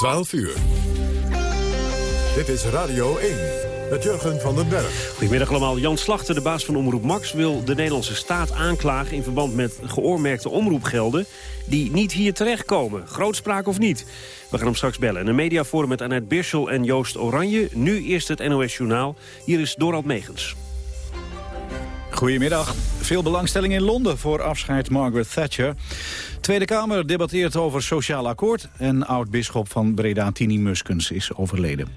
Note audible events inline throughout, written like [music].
12 uur. Dit is Radio 1 met Jurgen van den Berg. Goedemiddag allemaal. Jan Slachter, de baas van Omroep Max... wil de Nederlandse staat aanklagen in verband met geoormerkte omroepgelden... die niet hier terechtkomen. Grootspraak of niet? We gaan hem straks bellen. Een mediaforum met Annette Birschel en Joost Oranje. Nu eerst het NOS Journaal. Hier is Dorald Megens. Goedemiddag. Veel belangstelling in Londen voor afscheid Margaret Thatcher. Tweede Kamer debatteert over sociaal akkoord... en oud-bisschop van Breda Tini Muskens is overleden.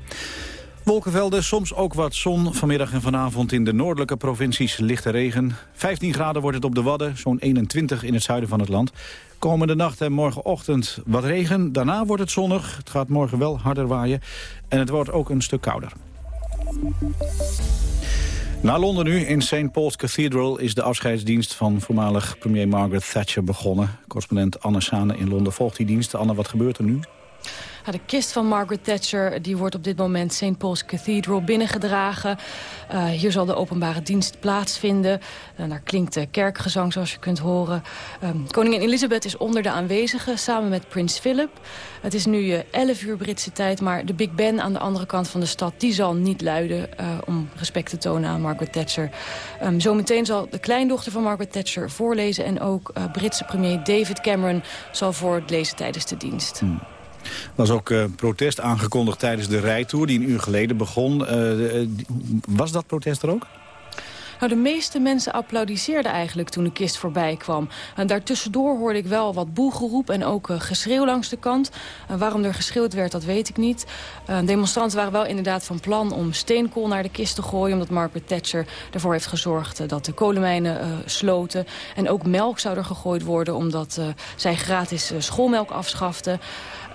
Wolkenvelden, soms ook wat zon. Vanmiddag en vanavond in de noordelijke provincies lichte regen. 15 graden wordt het op de Wadden, zo'n 21 in het zuiden van het land. Komende nacht en morgenochtend wat regen. Daarna wordt het zonnig. Het gaat morgen wel harder waaien. En het wordt ook een stuk kouder. Na Londen nu, in St. Paul's Cathedral... is de afscheidsdienst van voormalig premier Margaret Thatcher begonnen. Correspondent Anne Sane in Londen volgt die dienst. Anne, wat gebeurt er nu? De kist van Margaret Thatcher die wordt op dit moment St. Paul's Cathedral binnengedragen. Uh, hier zal de openbare dienst plaatsvinden. Uh, daar klinkt kerkgezang zoals je kunt horen. Um, koningin Elizabeth is onder de aanwezigen samen met prins Philip. Het is nu uh, eh, 11 uur Britse tijd, maar de Big Ben aan de andere kant van de stad... die zal niet luiden om respect te tonen aan Margaret Thatcher. Um, zometeen zal de kleindochter van Margaret Thatcher voorlezen... en ook Britse premier David Cameron zal voorlezen tijdens de dienst. Hmm. Was ook uh, protest aangekondigd tijdens de rijtour die een uur geleden begon. Uh, was dat protest er ook? Nou, de meeste mensen applaudisseerden eigenlijk toen de kist voorbij kwam. En daartussendoor hoorde ik wel wat boegeroep en ook geschreeuw langs de kant. Waarom er geschreeuwd werd, dat weet ik niet. Demonstranten waren wel inderdaad van plan om steenkool naar de kist te gooien... omdat Margaret Thatcher ervoor heeft gezorgd dat de kolenmijnen sloten. En ook melk zou er gegooid worden omdat zij gratis schoolmelk afschafte.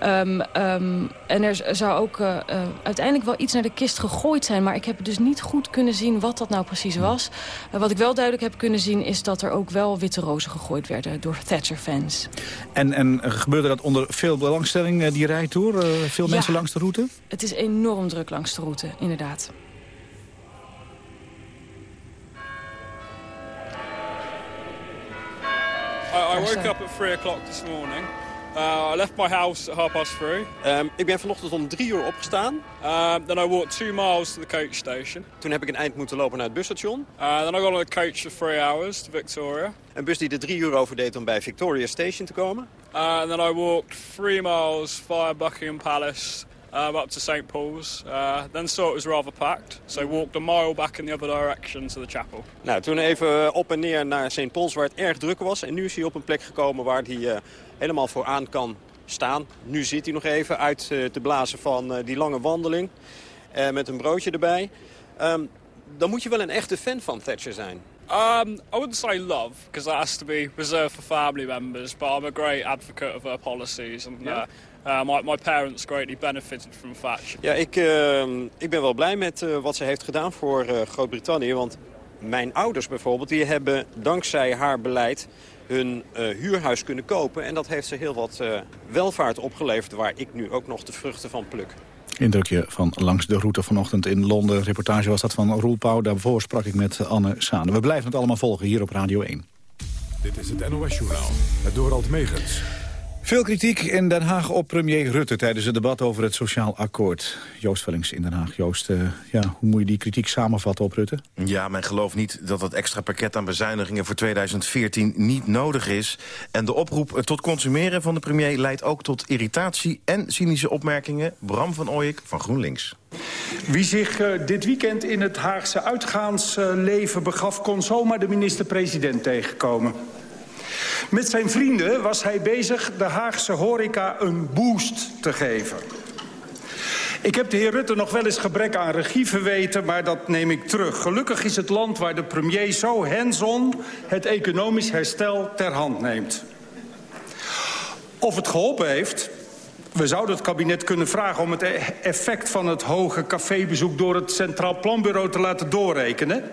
Um, um, en er zou ook uh, uh, uiteindelijk wel iets naar de kist gegooid zijn. Maar ik heb dus niet goed kunnen zien wat dat nou precies was. Uh, wat ik wel duidelijk heb kunnen zien is dat er ook wel witte rozen gegooid werden door Thatcher-fans. En, en gebeurde dat onder veel belangstelling, die rijtour? veel ja, mensen langs de route? Het is enorm druk langs de route, inderdaad. I, I woke up at 3 o'clock this morning. Uh, I left my house at half past three. Um, ik ben vanochtend om drie uur opgestaan. Uh, then I walked two miles to the coach station. Toen heb ik een eind moeten lopen naar het busstation. Uh, then I got on a coach for three hours to Victoria. Een bus die er drie uur over deed om bij Victoria Station te komen. Uh, and then I walked three miles via Buckingham Palace um, up to St. Paul's. Uh, then saw it was rather packed, so walked a mile back in the other direction to the chapel. Nou, toen even op en neer naar St. Paul's waar het erg druk was. En nu is hij op een plek gekomen waar hij uh, helemaal vooraan kan staan. Nu zit hij nog even uit uh, te blazen van die lange wandeling. met een broodje erbij. Um, dan moet je wel een echte fan van Thatcher zijn. Um, I wouldn't say love, because that has to be reserved for family members. But I'm a great advocate of her policies. And, yeah. Uh, my, my parents greatly benefited from Thatcher. Ja, ik, uh, ik ben wel blij met uh, wat ze heeft gedaan voor uh, Groot-Brittannië. Want mijn ouders bijvoorbeeld, die hebben dankzij haar beleid hun huurhuis kunnen kopen. En dat heeft ze heel wat welvaart opgeleverd waar ik nu ook nog de vruchten van pluk. Indrukje van langs de route vanochtend in Londen. Reportage was dat van Roel Pauw. Daarvoor sprak ik met Anne Sane. We blijven het allemaal volgen hier op Radio 1. Dit is het NOS Journaal, het Dorald Megens. Veel kritiek in Den Haag op premier Rutte tijdens het debat over het sociaal akkoord. Joost Vellings in Den Haag. Joost, uh, ja, hoe moet je die kritiek samenvatten op Rutte? Ja, men gelooft niet dat het extra pakket aan bezuinigingen voor 2014 niet nodig is. En de oproep tot consumeren van de premier leidt ook tot irritatie en cynische opmerkingen. Bram van Ooyek van GroenLinks. Wie zich uh, dit weekend in het Haagse uitgaansleven begaf... kon zomaar de minister-president tegenkomen. Met zijn vrienden was hij bezig de Haagse horeca een boost te geven. Ik heb de heer Rutte nog wel eens gebrek aan regie verweten, maar dat neem ik terug. Gelukkig is het land waar de premier zo hands-on het economisch herstel ter hand neemt. Of het geholpen heeft, we zouden het kabinet kunnen vragen om het effect van het hoge cafébezoek door het Centraal Planbureau te laten doorrekenen.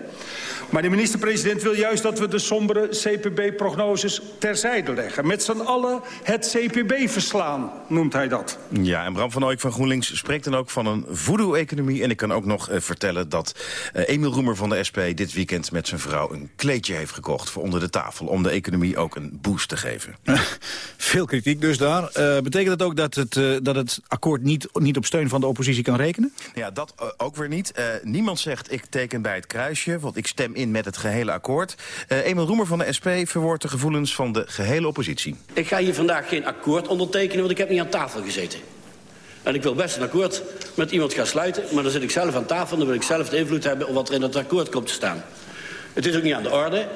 Maar de minister-president wil juist dat we de sombere CPB-prognoses terzijde leggen. Met z'n allen het CPB verslaan, noemt hij dat. Ja, en Bram van Ooyk van GroenLinks spreekt dan ook van een voodoo-economie. En ik kan ook nog uh, vertellen dat uh, Emiel Roemer van de SP dit weekend met zijn vrouw een kleedje heeft gekocht voor onder de tafel. Om de economie ook een boost te geven. [laughs] Veel kritiek dus daar. Uh, betekent dat ook dat het, dat het akkoord niet, niet op steun van de oppositie kan rekenen? Ja, dat ook weer niet. niemand zegt ik teken bij het kruisje, want ik stem in met het gehele akkoord. Emiel Roemer van de SP verwoordt de gevoelens van de gehele oppositie. Ik ga hier vandaag geen akkoord ondertekenen, want ik heb niet aan tafel gezeten. En ik wil best een akkoord met iemand gaan sluiten... maar dan zit ik zelf aan tafel en dan wil ik zelf de invloed hebben... op wat er in dat akkoord komt te staan. Het is ook niet aan de orde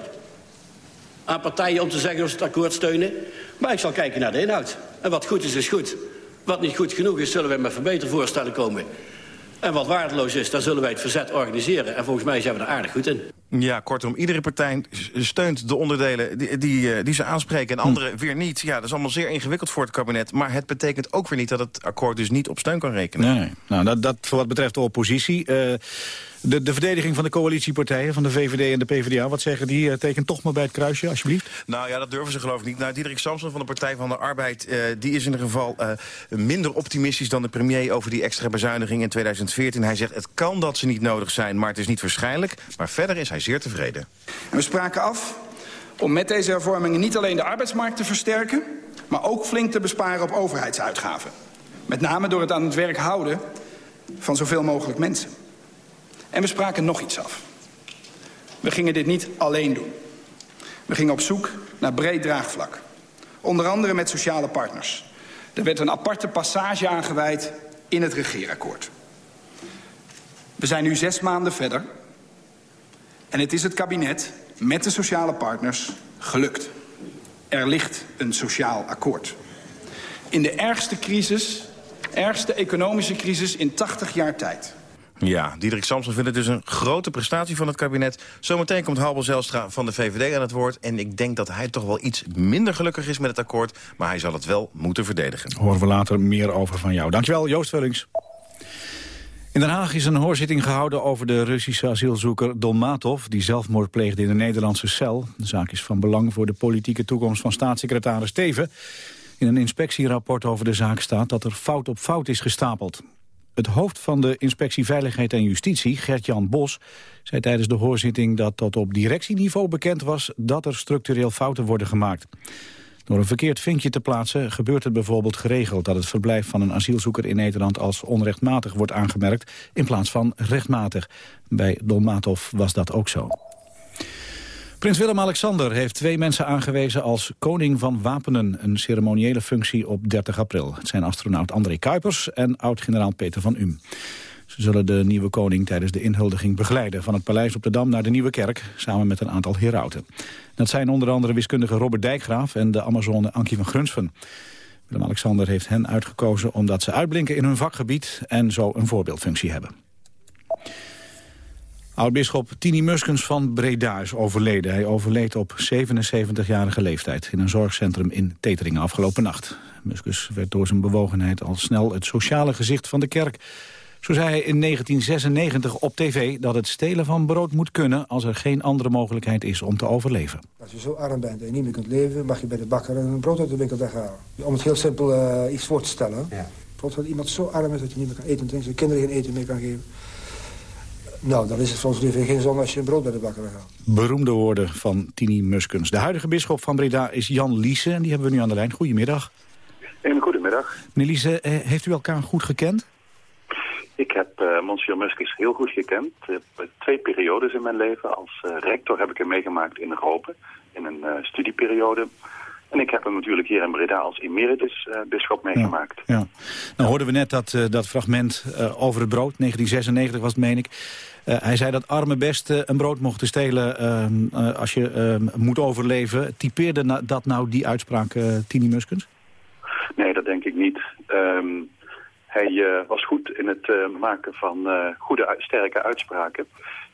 aan partijen om te zeggen of ze het akkoord steunen. Maar ik zal kijken naar de inhoud. En wat goed is, is goed. Wat niet goed genoeg is, zullen wij met verbetervoorstellen komen. En wat waardeloos is, daar zullen wij het verzet organiseren. En volgens mij zijn we er aardig goed in. Ja, kortom, iedere partij steunt de onderdelen die, die, eh, die ze aanspreken... en andere weer niet. Ja, dat is allemaal zeer ingewikkeld voor het kabinet. Maar het betekent ook weer niet dat het akkoord dus niet op steun kan rekenen. Nee, nou, dat, dat voor wat betreft de oppositie... Uh, de, de verdediging van de coalitiepartijen, van de VVD en de PvdA... wat zeggen die? Uh, teken toch maar bij het kruisje, alsjeblieft. Nou ja, dat durven ze geloof ik niet. Nou, Diederik Samson van de Partij van de Arbeid... Uh, die is in ieder geval minder optimistisch dan de premier... over die extra bezuiniging in 2014. Hij zegt, het kan dat ze niet nodig zijn, maar het is niet waarschijnlijk. Maar verder is hij zeer tevreden. En we spraken af om met deze hervormingen niet alleen de arbeidsmarkt te versterken... maar ook flink te besparen op overheidsuitgaven. Met name door het aan het werk houden van zoveel mogelijk mensen. En we spraken nog iets af. We gingen dit niet alleen doen. We gingen op zoek naar breed draagvlak. Onder andere met sociale partners. Er werd een aparte passage aangeweid in het regeerakkoord. We zijn nu zes maanden verder. En het is het kabinet met de sociale partners gelukt. Er ligt een sociaal akkoord. In de ergste crisis, ergste economische crisis in 80 jaar tijd ja, Diederik Samson vindt het dus een grote prestatie van het kabinet. Zometeen komt Halbel Zelstra van de VVD aan het woord. En ik denk dat hij toch wel iets minder gelukkig is met het akkoord. Maar hij zal het wel moeten verdedigen. Horen we later meer over van jou. Dankjewel, Joost Vullings. In Den Haag is een hoorzitting gehouden over de Russische asielzoeker Dolmatov... die zelfmoord pleegde in de Nederlandse cel. De zaak is van belang voor de politieke toekomst van staatssecretaris Teven. In een inspectierapport over de zaak staat dat er fout op fout is gestapeld. Het hoofd van de Inspectie Veiligheid en Justitie, Gert-Jan Bos... zei tijdens de hoorzitting dat tot op directieniveau bekend was... dat er structureel fouten worden gemaakt. Door een verkeerd vinkje te plaatsen gebeurt het bijvoorbeeld geregeld... dat het verblijf van een asielzoeker in Nederland als onrechtmatig wordt aangemerkt... in plaats van rechtmatig. Bij Dolmatov was dat ook zo. Prins Willem-Alexander heeft twee mensen aangewezen als koning van wapenen. Een ceremoniële functie op 30 april. Het zijn astronaut André Kuipers en oud-generaal Peter van Um. Ze zullen de nieuwe koning tijdens de inhuldiging begeleiden... van het paleis op de Dam naar de Nieuwe Kerk, samen met een aantal herauten. Dat zijn onder andere wiskundige Robert Dijkgraaf en de Amazone Ankie van Grunsven. Willem-Alexander heeft hen uitgekozen omdat ze uitblinken in hun vakgebied... en zo een voorbeeldfunctie hebben. Oud-bisschop Tini Muskens van Breda is overleden. Hij overleed op 77-jarige leeftijd in een zorgcentrum in Teteringen afgelopen nacht. Muskens werd door zijn bewogenheid al snel het sociale gezicht van de kerk. Zo zei hij in 1996 op tv dat het stelen van brood moet kunnen... als er geen andere mogelijkheid is om te overleven. Als je zo arm bent en je niet meer kunt leven... mag je bij de bakker een brood uit de winkel weghalen. Om het heel simpel uh, iets voor te stellen. Ja. Bijvoorbeeld dat iemand zo arm is dat je niet meer kan eten... en drinken, zijn kinderen geen eten meer kan geven nou, dan is het volgens liever geen zon als je een brood bij de bakker gaat. Beroemde woorden van Tini Muskens. De huidige bisschop van Breda is Jan Liese en die hebben we nu aan de lijn. Goedemiddag. Een goedemiddag. Meneer Liese, eh, heeft u elkaar goed gekend? Ik heb uh, Monsieur Muskens heel goed gekend. Uh, twee periodes in mijn leven. Als uh, rector heb ik hem meegemaakt in Europa, in een studieperiode. En ik heb hem natuurlijk hier in Breda als emeritus bisschop meegemaakt. Ja, Nou hoorden we net dat, dat fragment over het brood, 1996 was het, meen ik. hij zei dat arme best een brood mochten stelen ehm, als je ehm, moet overleven. Typeerde na dat nou die uitspraak Tini Muskens? Nee, dat denk ik niet. Um, hij was goed in het maken van goede, sterke uitspraken.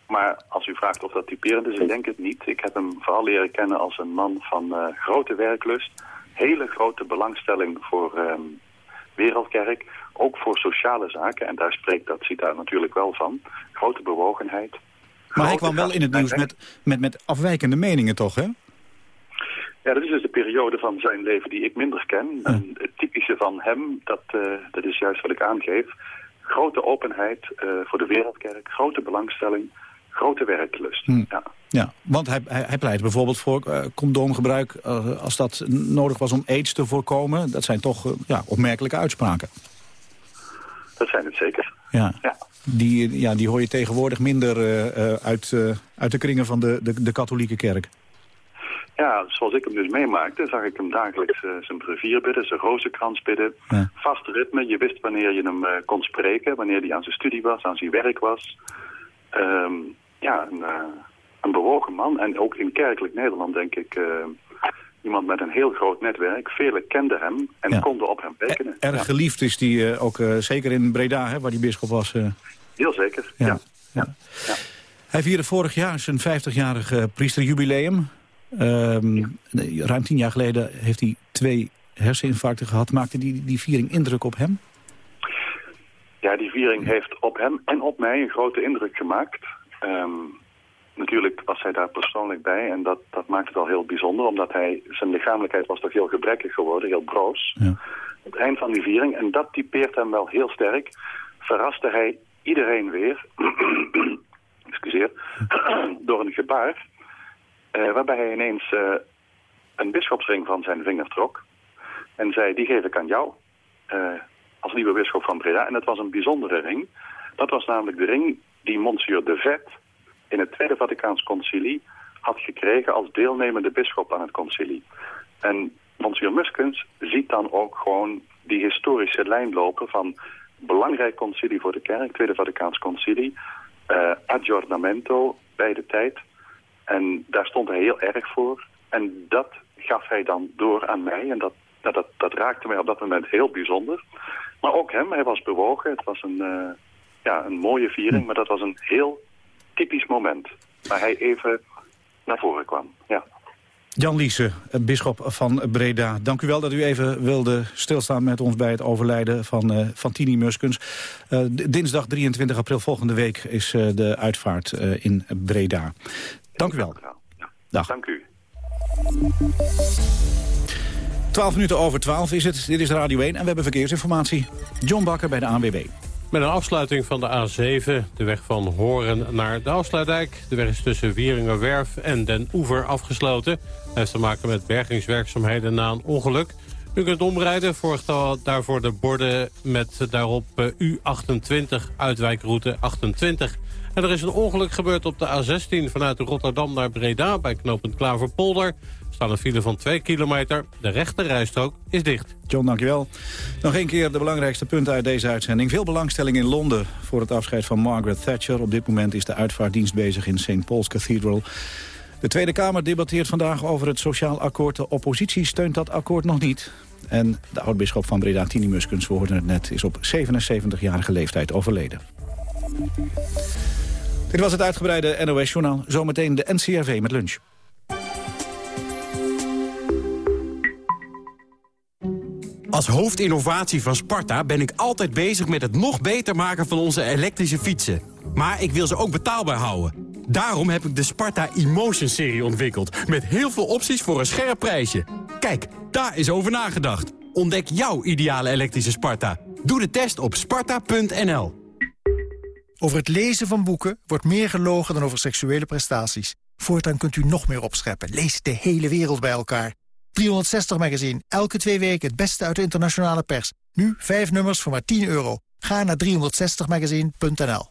Maar als u vraagt of dat typerend is, ik denk het niet. Ik heb hem vooral leren kennen als een man van grote werklust. Hele grote belangstelling voor um, wereldkerk. Ook voor sociale zaken. En daar spreekt dat CITA natuurlijk wel van. Grote bewogenheid. Maar hij kwam wel in het nieuws met, met, met afwijkende meningen, toch, hè? Ja, dat is dus de periode van zijn leven die ik minder ken. En het typische van hem, dat, uh, dat is juist wat ik aangeef. Grote openheid uh, voor de wereldkerk, grote belangstelling, grote werklust. Hm. Ja. ja, want hij, hij, hij, pleit bijvoorbeeld voor uh, condoomgebruik... als dat nodig was om aids te voorkomen. Dat zijn toch ja, opmerkelijke uitspraken. Dat zijn het zeker. Ja. ja. Die, ja, die hoor je tegenwoordig minder uit, uit de kringen van de, de, de katholieke kerk. Ja, zoals ik hem dus meemaakte, zag ik hem dagelijks uh, zijn brevier bidden, zijn rozenkrans bidden. Ja. Vast ritme, je wist wanneer je hem uh, kon spreken, wanneer hij aan zijn studie was, aan zijn werk was. Um, ja, een, uh, een, bewogen man. En ook in kerkelijk Nederland denk ik iemand met een heel groot netwerk. Velen kenden hem en ja. konden op hem rekenen. erg ja. geliefd is die ook zeker in Breda, hè, waar die bisschop was. Heel zeker, ja. ja. Hij vierde vorig jaar zijn 50-jarige priesterjubileum. Um, ruim tien jaar geleden heeft hij twee herseninfarcten gehad. Maakte die, die viering indruk op hem? Ja, die viering heeft op hem en op mij een grote indruk gemaakt. Um, natuurlijk was hij daar persoonlijk bij en dat, dat maakt het al heel bijzonder. Omdat hij, zijn lichamelijkheid was toch heel gebrekkig geworden, heel broos. Ja. Op het eind van die viering, en dat typeert hem wel heel sterk, verraste hij iedereen weer, [clears throat] excuseer, [clears throat] door een gebaar uh, waarbij hij ineens uh, een bischopsring van zijn vinger trok. En zei, die geef ik aan jou. Uh, als nieuwe bisschop van Breda. En dat was een bijzondere ring. Dat was namelijk de ring die Monsieur de Vet in het Tweede Vaticaans Concilie had gekregen als deelnemende bisschop aan het concilie. En Monsieur Muskens ziet dan ook gewoon die historische lijn lopen van belangrijk concilie voor de kerk, Tweede Vaticaans Concilie, aggiornamento bij de tijd, en daar stond hij heel erg voor. En dat gaf hij dan door aan mij. En dat, dat, dat, dat raakte mij op dat moment heel bijzonder. Maar ook hem, hij was bewogen. Het was een, uh, ja, een mooie viering, maar dat was een heel typisch moment. Waar hij even naar voren kwam, ja. Jan Liese, bisschop van Breda. Dank u wel dat u even wilde stilstaan met ons bij het overlijden van, uh, van Tini Muskens. Uh, dinsdag 23 april volgende week is uh, de uitvaart in Breda. Dank u wel. Dag. Dank u. 12 minuten over 12 is het. Dit is Radio 1 en we hebben verkeersinformatie. John Bakker bij de ANWB. Met een afsluiting van de A7, de weg van Horen naar de Afsluitdijk. De weg is tussen Wieringerwerf en Den Oever afgesloten. Dat heeft te maken met bergingswerkzaamheden na een ongeluk. U kunt omrijden, volgt daarvoor de borden met daarop eh, U28, uitwijkroute 28. Er is een ongeluk gebeurd op de A16 vanuit Rotterdam naar Breda... bij knooppunt Klaverpolder. Er staat een file van 2 kilometer. De rechte rijstrook is dicht. John, dankjewel. Nog een keer de belangrijkste punten uit deze uitzending. Veel belangstelling in Londen voor het afscheid van Margaret Thatcher. Op dit moment is de uitvaartdienst bezig in St. Paul's Cathedral. De Tweede Kamer debatteert vandaag over het sociaal akkoord. De oppositie steunt dat akkoord nog niet. En de oud-bisschop van Breda, Tini Muskens, we het net... is op 77-jarige leeftijd overleden. Dit was het uitgebreide NOS-journaal. Zometeen de NCRV met lunch. Als hoofdinnovatie van Sparta ben ik altijd bezig met het nog beter maken van onze elektrische fietsen. Maar ik wil ze ook betaalbaar houden. Daarom heb ik de Sparta Emotion-serie ontwikkeld. Met heel veel opties voor een scherp prijsje. Kijk, daar is over nagedacht. Ontdek jouw ideale elektrische Sparta. Doe de test op sparta.nl. Over het lezen van boeken wordt meer gelogen dan over seksuele prestaties. Voortaan kunt u nog meer opscheppen. Lees de hele wereld bij elkaar. 360 Magazine, elke twee weken het beste uit de internationale pers. Nu vijf nummers voor maar 10 euro. Ga naar 360magazine.nl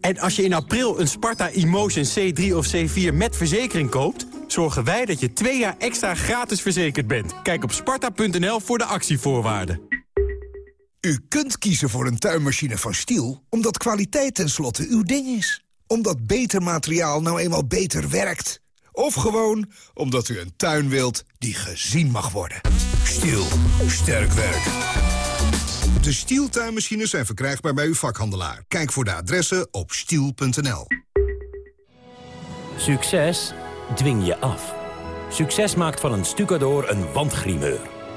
En als je in april een Sparta Emotion C3 of C4 met verzekering koopt... zorgen wij dat je twee jaar extra gratis verzekerd bent. Kijk op sparta.nl voor de actievoorwaarden. U kunt kiezen voor een tuinmachine van Stiel... omdat kwaliteit tenslotte uw ding is. Omdat beter materiaal nou eenmaal beter werkt. Of gewoon omdat u een tuin wilt die gezien mag worden. Stiel. Sterk werk. De Stiel tuinmachines zijn verkrijgbaar bij uw vakhandelaar. Kijk voor de adressen op stiel.nl. Succes dwing je af. Succes maakt van een stucador een wandgrimeur.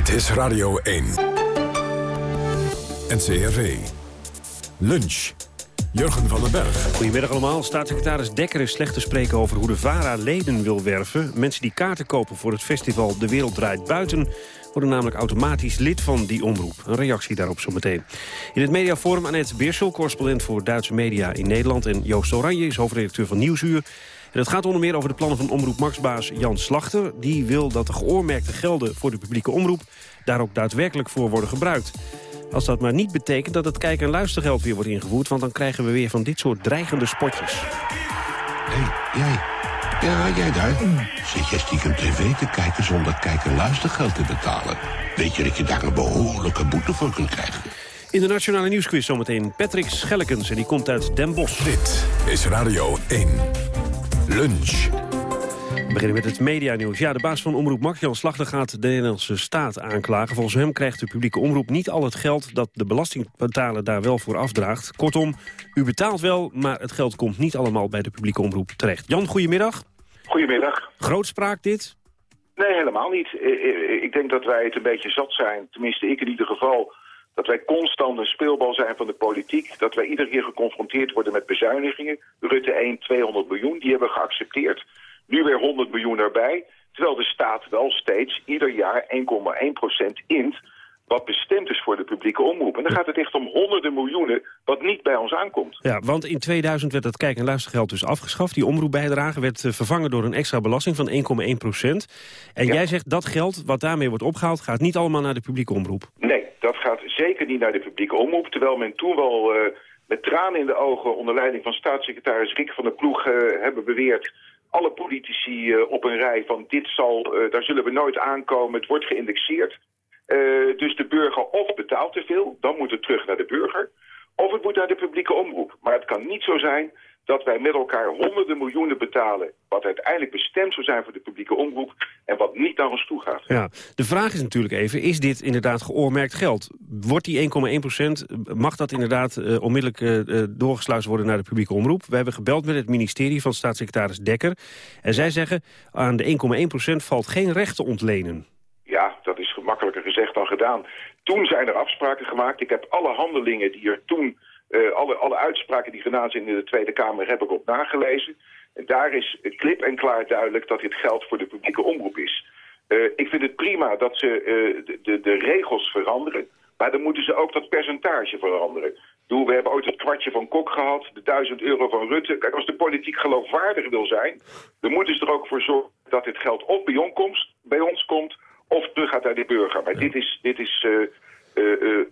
Dit is Radio 1. NCRV. Lunch. Jurgen van den Berg. Goedemiddag allemaal. Staatssecretaris Dekker is slecht te spreken over hoe de VARA leden wil werven. Mensen die kaarten kopen voor het festival De Wereld Draait Buiten... worden namelijk automatisch lid van die omroep. Een reactie daarop zometeen. In het mediaforum Annette Beersel, correspondent voor Duitse media in Nederland... en Joost Oranje is hoofdredacteur van Nieuwsuur. En het gaat onder meer over de plannen van Omroep Maxbaas Jan Slachter. Die wil dat de geoormerkte gelden voor de publieke omroep... daar ook daadwerkelijk voor worden gebruikt. Als dat maar niet betekent dat het kijk- en luistergeld weer wordt ingevoerd... want dan krijgen we weer van dit soort dreigende spotjes. Hé, hey, jij. Ja, jij daar. Zit jij stiekem tv te kijken zonder kijk- en luistergeld te betalen? Weet je dat je daar een behoorlijke boete voor kunt krijgen? In de Nationale Nieuwsquiz zometeen Patrick Schellekens... en die komt uit Den Bosch. Dit is Radio 1. Lunch. We beginnen met het medianieuws. Ja, de baas van Omroep Max, Jan Slachter, gaat de Nederlandse staat aanklagen. Volgens hem krijgt de publieke omroep niet al het geld... dat de belastingbetaler daar wel voor afdraagt. Kortom, u betaalt wel, maar het geld komt niet allemaal bij de publieke omroep terecht. Jan, goedemiddag. Goedemiddag. Grootspraak dit? Nee, helemaal niet. Ik denk dat wij het een beetje zat zijn, tenminste ik in ieder geval... dat wij constant een speelbal zijn van de politiek. Dat wij iedere keer geconfronteerd worden met bezuinigingen. Rutte 1, 200 miljoen, die hebben we geaccepteerd. Nu weer 100 miljoen erbij. Terwijl de staat wel steeds ieder jaar 1,1% int wat bestemd is voor de publieke omroep. En dan gaat het echt om honderden miljoenen wat niet bij ons aankomt. Ja, want in 2000 werd het kijk- en luistergeld dus afgeschaft. Die omroepbijdrage werd eh, vervangen door een extra belasting van 1,1 procent. En jij zegt dat geld wat daarmee wordt opgehaald... gaat niet allemaal naar de publieke omroep. Nee, dat naar de publieke omroep. Terwijl men toen wel uh, met tranen in de ogen... onder leiding van staatssecretaris Rick van der Ploeg uh, hebben beweerd alle politici uh, op een rij van dit zal, daar zullen we nooit aankomen, het wordt geïndexeerd. Dus de burger of betaalt te veel, dan moet het terug naar de burger, of het moet naar de publieke omroep. Maar het kan niet zo zijn dat wij met elkaar honderden miljoenen betalen... wat uiteindelijk bestemd zou zijn voor de publieke omroep... en wat niet naar ons toe gaat. Ja, de vraag is natuurlijk even, is dit inderdaad geoormerkt geld? Wordt die 1,1 procent, mag dat inderdaad uh, onmiddellijk uh, doorgesluist worden naar de publieke omroep? We hebben gebeld met het ministerie van staatssecretaris Dekker. En zij zeggen, aan de 1,1 procent valt geen recht te ontlenen. Ja, dat is gemakkelijker gezegd dan gedaan. Toen zijn er afspraken gemaakt. Ik heb alle handelingen die er toen uh, alle, alle uitspraken die gedaan zijn in de Tweede Kamer heb ik op nagelezen. En daar is klip en klaar duidelijk dat dit geld voor de publieke omroep is. Uh, ik vind het prima dat ze uh, de, de, de, regels veranderen. Maar dan moeten ze ook dat percentage veranderen. Doe, we hebben ooit het kwartje van Kok gehad, de 1000 euro van Rutte. Kijk, als de politiek geloofwaardig wil zijn... dan moeten ze er ook voor zorgen dat dit geld of bij ons komt, bij ons komt of terug gaat naar de burger. Maar ja. dit is... Dit is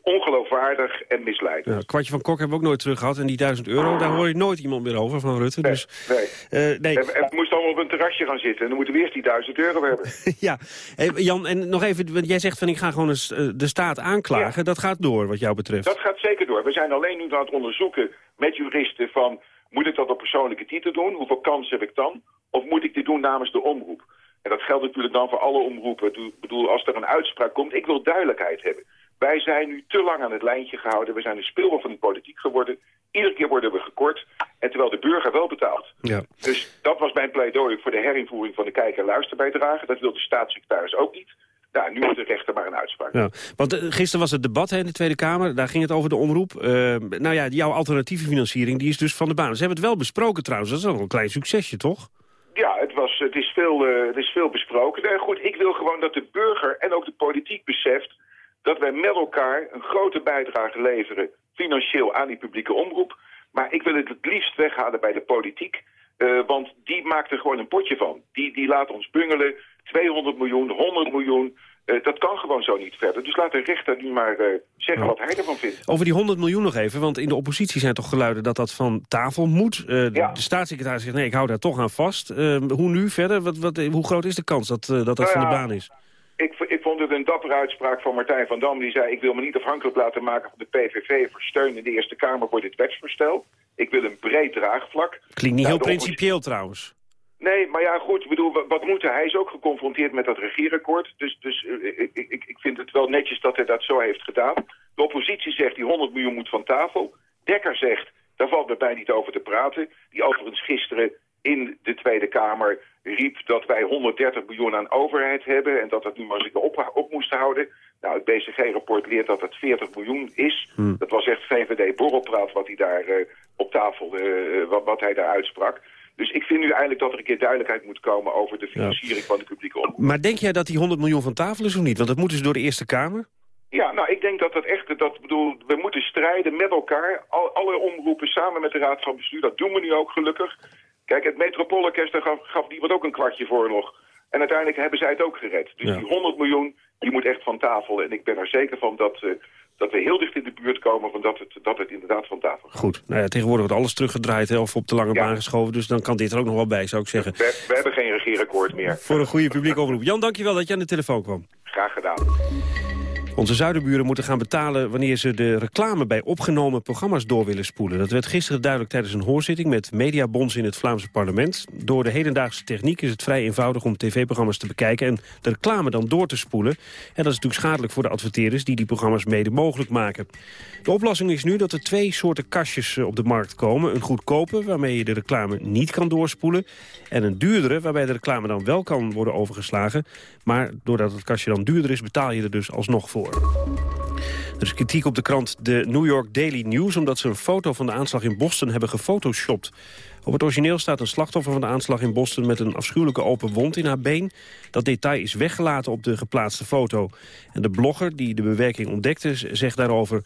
ongeloofwaardig en misleidend. Ja, kwartje van Kok hebben we ook nooit terug gehad. En die 1000 euro, daar hoor je nooit iemand meer over van Rutte. Nee, dus, nee. Uh, nee. En, en we moesten allemaal op een terrasje gaan zitten. En dan moeten we eerst die 1000 euro hebben. [laughs] ja, hey, Jan, en nog even, want jij zegt van ik ga gewoon eens, de staat aanklagen. Ja. Dat gaat door wat jou betreft. Dat gaat zeker door. We zijn alleen nu aan het onderzoeken met juristen van... moet ik dat op persoonlijke titel doen? Hoeveel kans heb ik dan? Of moet ik dit doen namens de omroep? En dat geldt natuurlijk dan voor alle omroepen. Ik bedoel, als er een uitspraak komt, ik wil duidelijkheid hebben. Wij zijn nu te lang aan het lijntje gehouden. We zijn een speelbal van de politiek geworden. Iedere keer worden we gekort. En terwijl de burger wel betaalt. Ja. Dus dat was mijn pleidooi voor de herinvoering van de kijk- en luisterbijdrage. Dat wil de staatssecretaris ook niet. Nou, nu moet de rechter maar een uitspraak. Ja, want uh, gisteren was het debat hè, in de Tweede Kamer. Daar ging het over de omroep. Uh, nou ja, jouw alternatieve financiering die is dus van de baan. Ze hebben het wel besproken trouwens. Dat is wel een klein succesje, toch? Ja, het, was, het, is veel, uh, het is veel besproken. Uh, goed, ik wil gewoon dat de burger en ook de politiek beseft dat wij met elkaar een grote bijdrage leveren... financieel aan die publieke omroep. Maar ik wil het het liefst weghalen bij de politiek. eh, want die maakt er gewoon een potje van. Die, die laat ons bungelen. 200 miljoen, 100 miljoen. Eh, dat kan gewoon zo niet verder. Dus laat de rechter nu maar eh, zeggen Ja. wat hij ervan vindt. Over die 100 miljoen nog even, want in de oppositie zijn toch geluiden dat dat van tafel moet. De- Ja. De staatssecretaris zegt nee, ik hou daar toch aan vast. Hoe nu verder? Wat, wat, hoe groot is de kans dat dat, dat Nou van de baan is? Ik, ik vond het een dappere uitspraak van Martijn van Dam. Die zei, ik wil me niet afhankelijk laten maken van de PVV... voor steun in de Eerste Kamer voor dit wetsvoorstel. Ik wil een breed draagvlak. Klinkt niet Nou, heel principieel trouwens. Nee, maar ja, goed. Ik bedoel, wat, moet hij? Hij is ook geconfronteerd met dat regeerakkoord. Dus, dus eh, ik, ik, ik vind het wel netjes dat hij dat zo heeft gedaan. De oppositie zegt, die 100 miljoen moet van tafel. Dekker zegt, daar valt bij mij niet over te praten. Die overigens gisteren in de Tweede Kamer riep dat wij 130 miljoen aan overheid hebben... en dat dat nu maar eens keer op, op moest houden. Nou, het BCG-rapport leert dat het 40 miljoen is. Dat was echt VVD-borrelpraat wat hij daar eh, op tafel, eh, wat, wat hij daar uitsprak. Dus ik vind nu eigenlijk dat er een keer duidelijkheid moet komen... over de financiering van de publieke omroep. Maar denk jij dat die 100 miljoen van tafel is of niet? Want dat moet dus door de Eerste Kamer. Ja, nou, ik denk dat dat echt, dat bedoel, we moeten strijden met elkaar. Al, alle omroepen samen met de Raad van Bestuur, dat doen we nu ook gelukkig. Kijk, het Metropoolorkest gaf, gaf niemand ook een kwartje voor nog. En uiteindelijk hebben zij het ook gered. Dus Ja. die 100 miljoen, die moet echt van tafel. En ik ben er zeker van dat, eh, dat we heel dicht in de buurt komen van dat het, dat het inderdaad van tafel gaat. Goed, nou ja, tegenwoordig wordt alles teruggedraaid hè, of op de lange baan geschoven. Dus dan kan dit er ook nog wel bij, zou ik zeggen. We, we hebben geen regeerakkoord meer. Voor een goede publieke omroep. Jan, dankjewel dat je aan de telefoon kwam. Graag gedaan. Onze zuidenburen moeten gaan betalen wanneer ze de reclame bij opgenomen programma's door willen spoelen. Dat werd gisteren duidelijk tijdens een hoorzitting met mediabonds in het Vlaamse parlement. Door de hedendaagse techniek is het vrij eenvoudig om tv-programma's te bekijken en de reclame dan door te spoelen. En dat is natuurlijk schadelijk voor de adverteerders die die programma's mede mogelijk maken. De oplossing is nu dat er twee soorten kastjes eh, op de markt komen. Een goedkope, waarmee je de reclame niet kan doorspoelen. En een duurdere, waarbij de reclame dan wel kan worden overgeslagen. Maar doordat het kastje dan duurder is, betaal je er dus alsnog voor. Er is kritiek op de krant The New York Daily News... omdat ze een foto van de aanslag in Boston hebben gefotoshopt. Op het origineel staat een slachtoffer van de aanslag in Boston... met een afschuwelijke open wond in haar been. Dat detail is weggelaten op de geplaatste foto. En de blogger die de bewerking ontdekte zegt daarover...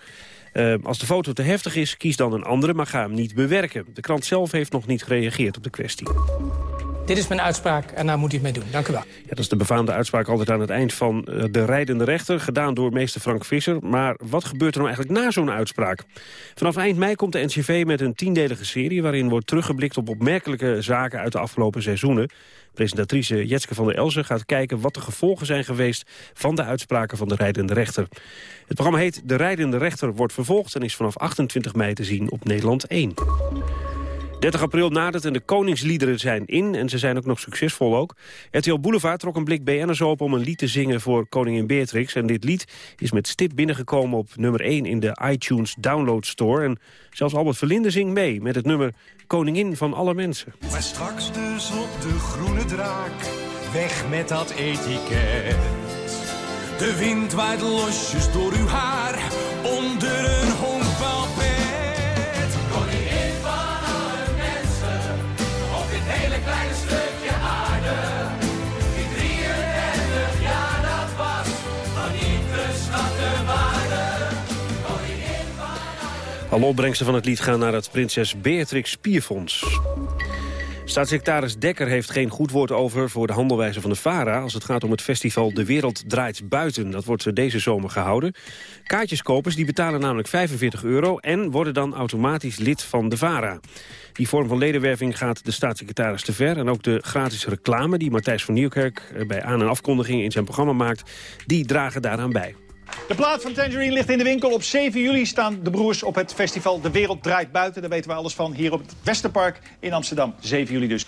eh, als de foto te heftig is, kies dan een andere, maar ga hem niet bewerken. De krant zelf heeft nog niet gereageerd op de kwestie. Dit is mijn uitspraak en daar moet u het mee doen. Dank u wel. Ja, dat is de befaamde uitspraak altijd aan het eind van eh, de rijdende rechter... gedaan door meester Frank Visser. Maar wat gebeurt er nou eigenlijk na zo'n uitspraak? Vanaf eind mei komt de NCV met een tiendelige serie... waarin wordt teruggeblikt op opmerkelijke zaken uit de afgelopen seizoenen. Presentatrice Jetske van der Elzen gaat kijken wat de gevolgen zijn geweest... van de uitspraken van de rijdende rechter. Het programma heet De Rijdende Rechter wordt vervolgd... en is vanaf 28 mei te zien op Nederland 1. 30 april nadert en de koningsliederen zijn in. En ze zijn ook nog succesvol ook. RTL Boulevard trok een blik BN'ers open om een lied te zingen voor koningin Beatrix. En dit lied is met stip binnengekomen op nummer 1 in de iTunes Download Store. En zelfs Albert Verlinde zingt mee met het nummer Koningin van alle mensen. Maar straks dus op de groene draak, weg met dat etiket. De wind waait losjes door uw haar, Alle opbrengsten van het lied gaan naar het Prinses Beatrix Spierfonds. Staatssecretaris Dekker heeft geen goed woord over voor de handelwijze van de VARA... als het gaat om het festival De Wereld Draait Buiten. Dat wordt deze zomer gehouden. Kaartjeskopers die betalen namelijk 45 euro... en worden dan automatisch lid van de VARA. Die vorm van ledenwerving gaat de staatssecretaris te ver... en ook de gratis reclame die Matthijs van Nieuwkerk... eh, bij aan- en afkondiging in zijn programma maakt... die dragen daaraan bij. De plaat van Tangerine ligt in de winkel. Op 7 juli staan de broers op het festival De Wereld Draait Buiten. Daar weten we alles van hier op het Westerpark in Amsterdam. 7 juli dus.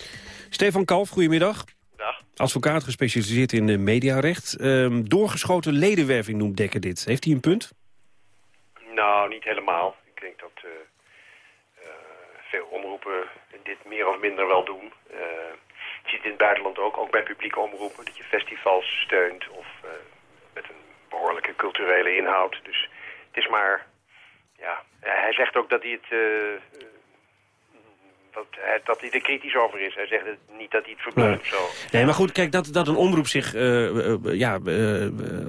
Stefan Kalf, goedemiddag. Dag. Advocaat gespecialiseerd in eh, mediarecht. Ehm, doorgeschoten ledenwerving noemt Dekker dit. Heeft hij een punt? Nou, niet helemaal. Ik denk dat eh, eh, veel omroepen dit meer of minder wel doen. Eh, je ziet het in het buitenland ook, ook bij publieke omroepen, dat je festivals steunt of eh, behoorlijke culturele inhoud. Dus het is maar, ja, hij zegt ook dat hij het eh, dat, hij- dat hij er kritisch over is. Hij zegt niet dat hij het of zo. Nee, maar goed, kijk, dat, dat een omroep zich, eh, eh, ja,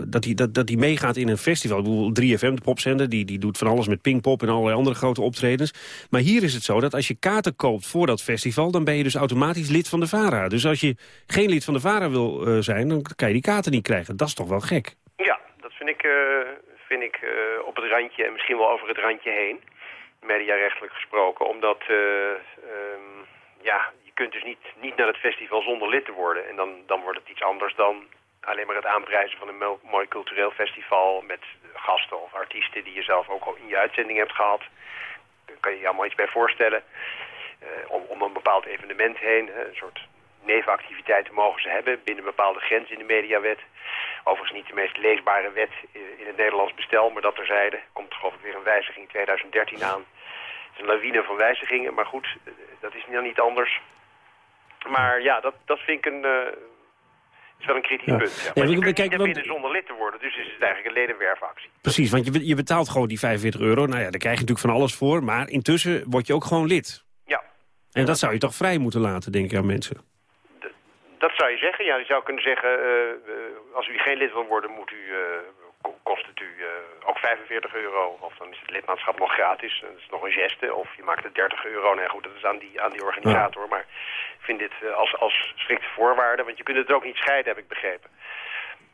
dat die, dat, dat die meegaat in een festival. Ik bedoel, 3FM, de popzender, die, die doet van alles met Pinkpop en allerlei andere grote optredens. Maar hier is het zo dat als je kaarten koopt voor dat festival, dan ben je dus automatisch lid van de VARA. Dus als je geen lid van de VARA wil zijn, dan kan je die kaarten niet krijgen. Dat is toch wel gek? Vind ik, eh, vind ik eh, op het randje en misschien wel over het randje heen. Mediarechtelijk gesproken. Omdat, eh, ehm, ja, je kunt dus niet, niet naar het festival zonder lid te worden. En dan, dan wordt het iets anders dan alleen maar het aanprijzen van een mo- mooi cultureel festival... met gasten of artiesten die je zelf ook al in je uitzending hebt gehad. Daar kan je je allemaal iets bij voorstellen. Om, om een bepaald evenement heen, een soort nevenactiviteiten mogen ze hebben binnen bepaalde grenzen in de mediawet. Overigens niet de meest leesbare wet in het Nederlands bestel, maar dat terzijde. Komt geloof ik weer een wijziging in 2013 aan. Het is een lawine van wijzigingen, maar goed, eh, dat is dan niet anders. Maar ja, dat, dat vind ik een, eh, is wel een kritisch Ja. punt. Ja. Maar je kunt kijken, niet want- zonder lid te worden, dus is het eigenlijk een ledenwerfactie. Precies, want je, je betaalt gewoon die 45 euro. Nou ja, daar krijg je natuurlijk van alles voor. Maar intussen word je ook gewoon lid. Ja. En dat zou je toch vrij moeten laten, denk ik, aan mensen. Dat zou je zeggen. Ja, je zou kunnen zeggen, eh, eh, als u geen lid wil worden, moet u, eh, ko- kost het u ook 45 euro. Of dan is het lidmaatschap nog gratis. Dat is nog een geste. Of je maakt het 30 euro. Nee, goed, dat is aan die, aan die organisator. Maar ik vind dit als, als strikte voorwaarde. Want je kunt het ook niet scheiden, heb ik begrepen.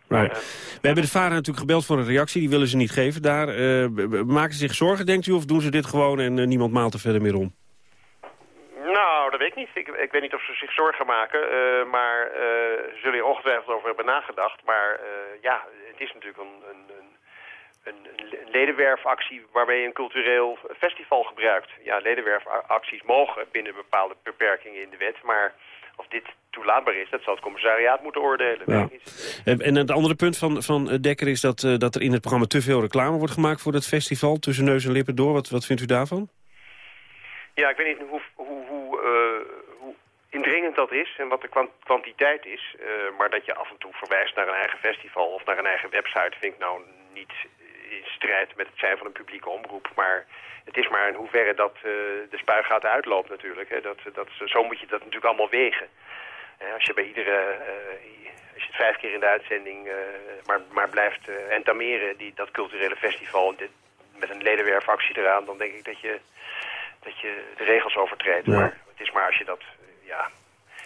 Right. We hebben de VARA natuurlijk gebeld voor een reactie. Die willen ze niet geven daar. Maken ze zich zorgen, denkt u? Of doen ze dit gewoon en niemand maalt er verder meer om? Nou, dat weet ik niet. Ik, ik weet niet of ze zich zorgen maken. eh, maar eh, ze zullen er ongetwijfeld over hebben nagedacht. Maar eh, ja, het is natuurlijk een, een, een, een, ledenwerfactie waarmee je een cultureel festival gebruikt. Ja, ledenwerfacties mogen binnen bepaalde beperkingen in de wet. Maar of dit toelaatbaar is, dat zal het commissariaat moeten oordelen. Ja. En, het andere punt van, van Dekker is dat, dat er in het programma te veel reclame wordt gemaakt voor dat festival. Tussen neus en lippen door. Wat, wat vindt u daarvan? Ja, ik weet niet hoe, hoe, hoe, eh, hoe indringend dat is en wat de kwan- kwantiteit is. eh, maar dat je af en toe verwijst naar een eigen festival of naar een eigen website... vind ik nou niet in strijd met het zijn van een publieke omroep. Maar het is maar in hoeverre dat eh, de spuigaten uitloopt natuurlijk. Hè. Dat, dat, zo moet je dat natuurlijk allemaal wegen. Als je bij iedere... als je het vijf keer in de uitzending maar, maar blijft entameren, die, dat culturele festival... met een ledenwerfactie eraan, dan denk ik dat je dat je de regels overtreedt. Ja. Maar het is maar als je dat, eh, ja...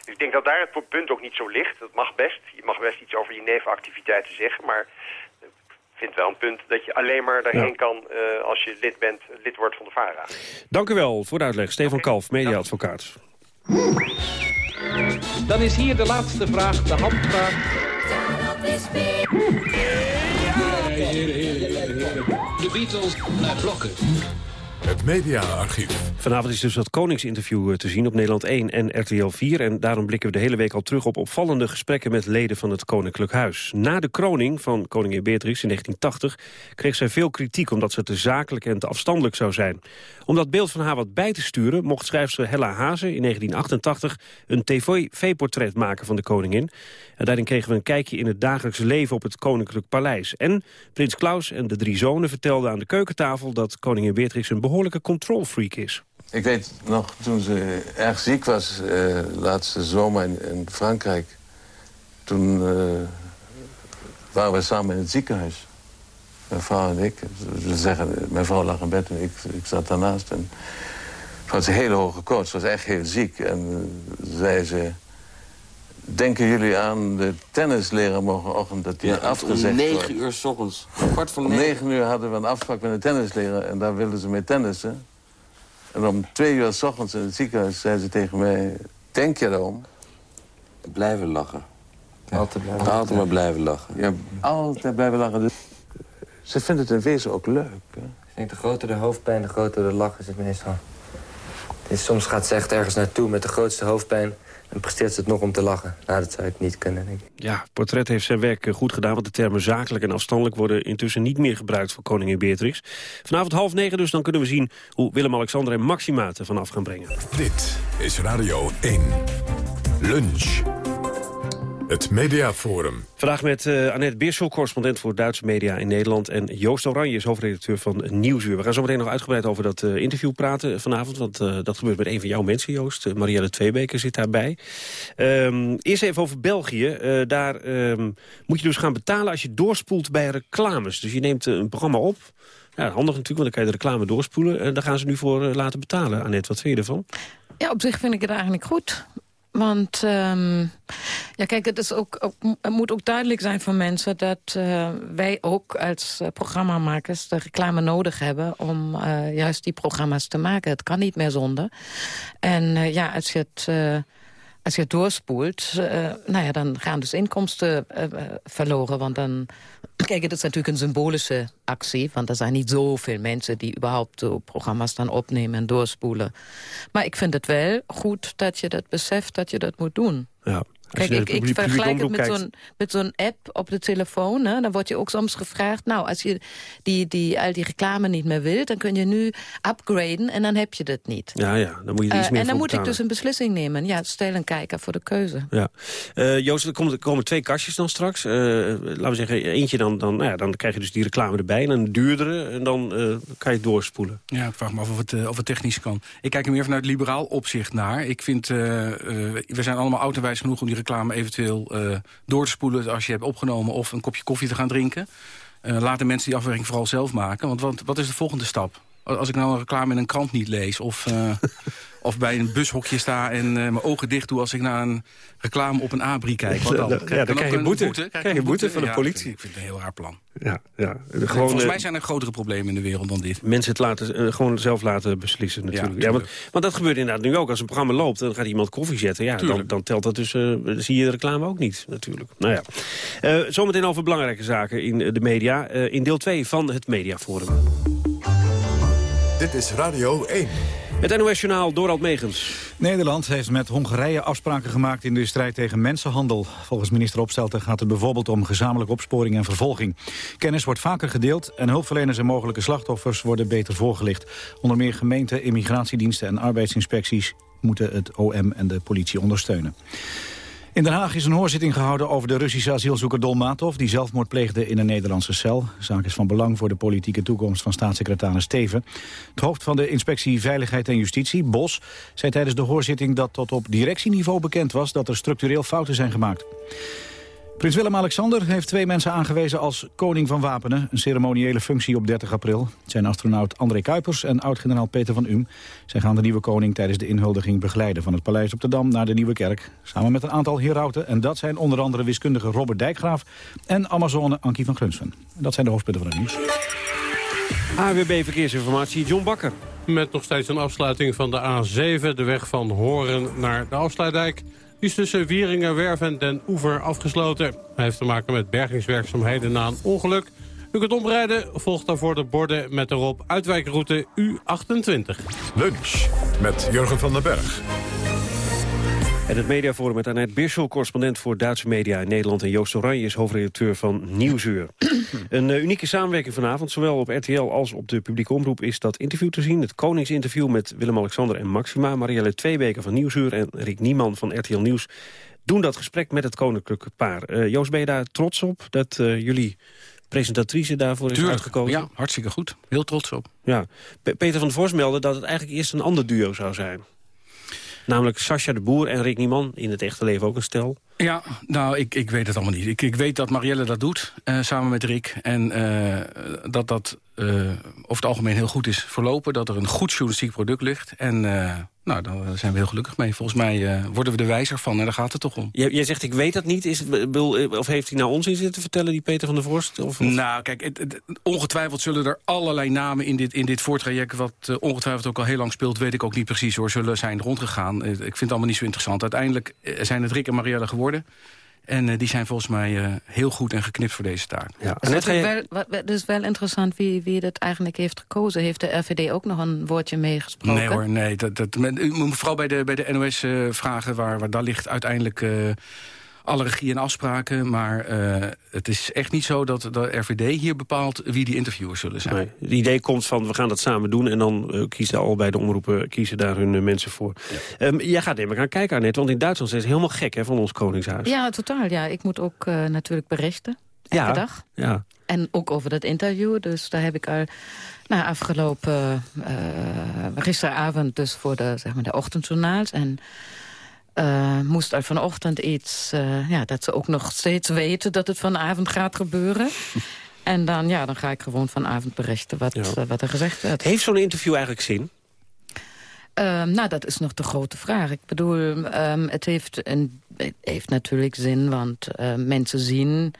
Dus ik denk dat daar het punt ook niet zo ligt. Dat mag best. Je mag best iets over je nevenactiviteiten zeggen, maar ik vind wel een punt dat je alleen maar daarheen Ja. kan eh, als je lid bent, lid wordt van de VARA. Dank u wel voor de uitleg. Stefan Kalf, mediaadvocaat. Dan is hier de laatste vraag, de handvraag. De Beatles naar blokken. Het mediaarchief. Vanavond is dus dat koningsinterview eh, te zien op Nederland 1 en RTL 4. En daarom blikken we de hele week al terug op opvallende gesprekken met leden van het Koninklijk Huis. Na de kroning van koningin Beatrix in 1980 kreeg zij veel kritiek omdat ze te zakelijk en te afstandelijk zou zijn. Om dat beeld van haar wat bij te sturen mocht schrijfster Hella Hazen in 1988 een tv-portret maken van de koningin. En daarin kregen we een kijkje in het dagelijkse leven op het Koninklijk Paleis. En prins Klaus en de drie zonen vertelden aan de keukentafel dat koningin Beatrix een behoorlijke controlfreak is. Ik weet nog, toen ze erg ziek was, eh laatste zomer in, in Frankrijk... toen eh, waren we samen in het ziekenhuis. Mijn vrouw en ik. We zeggen, mijn vrouw lag in bed en ik, ik zat daarnaast. En het was een hele hoge koorts, ze was echt heel ziek. En uh, zei ze... Denken jullie aan de tennisleraar morgenochtend dat die Ja, afgezegd om wordt? negen uur s ochtends. Kwart voor Om negen. uur hadden we een afspraak met een tennisleraar en daar wilden ze mee tennissen. En om twee uur s ochtends in het ziekenhuis zei ze tegen mij... Denk je erom? Blijven lachen. Altijd blijven Altijd maar blijven lachen. Ja, altijd blijven lachen. Dus ze vindt het in wezen ook leuk. Hè? Ik denk, de groter de hoofdpijn, de groter de lach is het meestal. Dus soms gaat ze echt ergens naartoe met de grootste hoofdpijn... en presteert ze het nog om te lachen. Nou, dat zou ik niet kunnen, denk ik. Ja, het portret heeft zijn werk eh, goed gedaan... want de termen zakelijk en afstandelijk worden intussen niet meer gebruikt voor koningin Beatrix. Vanavond half negen dus, dan kunnen we zien hoe Willem-Alexander en Maxima er vanaf gaan brengen. Dit is Radio 1. Lunch. Het Mediaforum. Vandaag met uh, Annette Beersel, correspondent voor Duitse media in Nederland... en Joost Oranje is hoofdredacteur van Nieuwsuur. We gaan zo meteen nog uitgebreid over dat uh, interview praten vanavond... want uh, dat gebeurt met een van jouw mensen, Joost. Marielle Tweebeke zit daarbij. Um, eerst even over België. daar um, moet je dus gaan betalen als je doorspoelt bij reclames. Dus je neemt een programma op... Ja, handig natuurlijk, want dan kan je de reclame doorspoelen. En daar gaan ze nu voor laten betalen. Annette, wat vind je ervan? Ja, op zich vind ik het eigenlijk goed. Want um, ja, kijk, het, is ook, ook, het moet ook duidelijk zijn voor mensen... dat uh, wij ook als uh, programmamakers de reclame nodig hebben... om uh, juist die programma's te maken. Het kan niet meer zonder. En ja, als je het als je doorspoelt, uh, nou ja, dan gaan dus inkomsten uh, verloren. Want dan, kijk, het is natuurlijk een symbolische actie. Want er zijn niet zoveel mensen die überhaupt de programma's dan opnemen en doorspoelen. Maar ik vind het wel goed dat je dat beseft dat je dat moet doen. Ja. Kijk, ik, ik vergelijk het met zo'n zo'n app op de telefoon. Hè, dan word je ook soms gevraagd... nou, als je die, die, al die reclame niet meer wilt... dan kun je nu upgraden en dan heb je dat niet. Ja, ja, dan moet je er iets uh, meer En dan moet betalen. ik dus een beslissing nemen. Ja, stel een kijker voor de keuze. Ja. Uh, Joost, er komen, er komen, twee kastjes dan straks. Uh, laten we zeggen, eentje dan, dan, nou ja, dan krijg je dus die reclame erbij... en een duurdere, en dan kan je het doorspoelen. Ja, ik vraag me af of het, of het technisch kan. Ik kijk er meer vanuit liberaal opzicht naar. Ik vind, we zijn allemaal autowijs genoeg om die reclame eventueel uh, door te spoelen als je hebt opgenomen... of een kopje koffie te gaan drinken. Uh, laat de mensen die afwerking vooral zelf maken. Want wat is de volgende stap? Als ik nou een reclame in een krant niet lees... of, uh, [laughs] of bij een bushokje sta en mijn ogen dicht doe... als ik naar een reclame op een abri kijk. Wat dan? Ja, dan krijg je boete. boete? Krijg je boete van de ja, politie. Ik vind het een heel raar plan. Ja, ja. Gewoon, Volgens mij zijn er grotere problemen in de wereld dan dit. Mensen het laten, gewoon zelf laten beslissen natuurlijk. Ja, ja want, want, dat gebeurt inderdaad nu ook. Als een programma loopt, dan gaat iemand koffie zetten. Ja, dan, dan, telt dat dus, uh, zie je de reclame ook niet natuurlijk. Nou ja. Uh, zometeen over belangrijke zaken in de media. in deel 2 van het Mediaforum. Dit is Radio 1. Het NOS-journaal Dorald Megens. Nederland heeft met Hongarije afspraken gemaakt in de strijd tegen mensenhandel. Volgens minister Opstelten gaat het bijvoorbeeld om gezamenlijke opsporing en vervolging. Kennis wordt vaker gedeeld en hulpverleners en mogelijke slachtoffers worden beter voorgelicht. Onder meer gemeenten, immigratiediensten en arbeidsinspecties moeten het OM en de politie ondersteunen. In Den Haag is een hoorzitting gehouden over de Russische asielzoeker Dolmatov... die zelfmoord pleegde in een Nederlandse cel. De zaak is van belang voor de politieke toekomst van staatssecretaris Steven. Het hoofd van de inspectie Veiligheid en Justitie, Bos... zei tijdens de hoorzitting dat tot op directieniveau bekend was... dat er structureel fouten zijn gemaakt. Prins Willem-Alexander heeft twee mensen aangewezen als koning van wapenen. Een ceremoniële functie op 30 april. Het zijn astronaut André Kuipers en oud-generaal Peter van Um. Zij gaan de nieuwe koning tijdens de inhuldiging begeleiden... van het paleis op de Dam naar de Nieuwe Kerk. Samen met een aantal herauten. En dat zijn onder andere wiskundige Robert Dijkgraaf... en Amazone Ankie van Grunsven. Dat zijn de hoofdpunten van het nieuws. AWB Verkeersinformatie, John Bakker. Met nog steeds een afsluiting van de A7, de weg van Horen naar de Afsluitdijk... Is tussen Wieringenwerf en Den Oever afgesloten. Hij heeft te maken met bergingswerkzaamheden na een ongeluk. U kunt omrijden, volgt daarvoor de borden met erop uitwijkroute U28. Lunch met Jurgen van den Berg. En het mediaforum met Annette Birschel, correspondent voor Duitse media in Nederland... en Joost Oranje is hoofdredacteur van Nieuwsuur. [clears throat] een uh, unieke samenwerking vanavond, zowel op RTL als op de publieke omroep... is dat interview te zien, het koningsinterview met Willem-Alexander en Maxima... Marielle Tweebeke van Nieuwsuur en Rick Nieman van RTL Nieuws... doen dat gesprek met het koninklijke paar. Uh, Joost, ben je daar trots op dat uh, jullie presentatrice daarvoor is Tuurlijk, uitgekozen? Ja, hartstikke goed. Heel trots op. Ja. Peter van der Vos meldde dat het eigenlijk eerst een ander duo zou zijn. Namelijk Sascha de Boer en Rick Nieman. In het echte leven ook een stel. Ja, nou, ik, ik weet het allemaal niet. Ik, ik weet dat Marielle dat doet, uh, samen met Rick. En uh, dat dat uh, over het algemeen heel goed is verlopen. Dat er een goed journalistiek product ligt. En nou, daar zijn we heel gelukkig mee. Volgens mij worden we er wijzer van en daar gaat het toch om. Jij, jij zegt, ik weet dat niet. Is het, of heeft hij nou onzin zitten vertellen, die Peter van der Vorst? Of, of? Nou, kijk, het, het, ongetwijfeld zullen er allerlei namen in dit, in dit voortraject... wat ongetwijfeld ook al heel lang speelt, weet ik ook niet precies hoor... zullen zijn rondgegaan. ik vind het allemaal niet zo interessant. Uiteindelijk zijn het Rick en Marielle geworden. En uh, die zijn volgens mij uh, heel goed en geknipt voor deze taak. Ja. En het is wel, wat, dus wel interessant wie, wie dat eigenlijk heeft gekozen. Heeft de RVD ook nog een woordje meegesproken? Nee hoor, nee. Dat, dat, vooral bij de, bij de NOS uh, vragen waar, waar daar ligt uiteindelijk alle regie en afspraken. Maar eh, het is echt niet zo dat de RVD hier bepaalt wie die interviewers zullen zijn. Nee, het idee komt van, we gaan dat samen doen... en dan uh, kiezen allebei de omroepen kiezen daar hun uh, mensen voor. Ja. Um, jij gaat even gaan kijken, Annette, want in Duitsland is het helemaal gek hè, van ons Koningshuis. Ja, totaal. Ja. Ik moet ook natuurlijk berichten, elke ja, dag. Ja. En ook over dat interview, dus daar heb ik al... Nou, afgelopen gisteravond dus voor de, zeg maar, de ochtendjournaals... en uh, moest er vanochtend iets... Uh, ja, dat ze ook nog steeds weten dat het vanavond gaat gebeuren. [laughs] en dan, ja, dan ga ik gewoon vanavond berichten wat, ja. uh, wat er gezegd werd. Heeft zo'n interview eigenlijk zin? Ehm, nou, dat is nog de grote vraag. Ik bedoel, um, het, heeft een, het heeft natuurlijk zin, want mensen zien...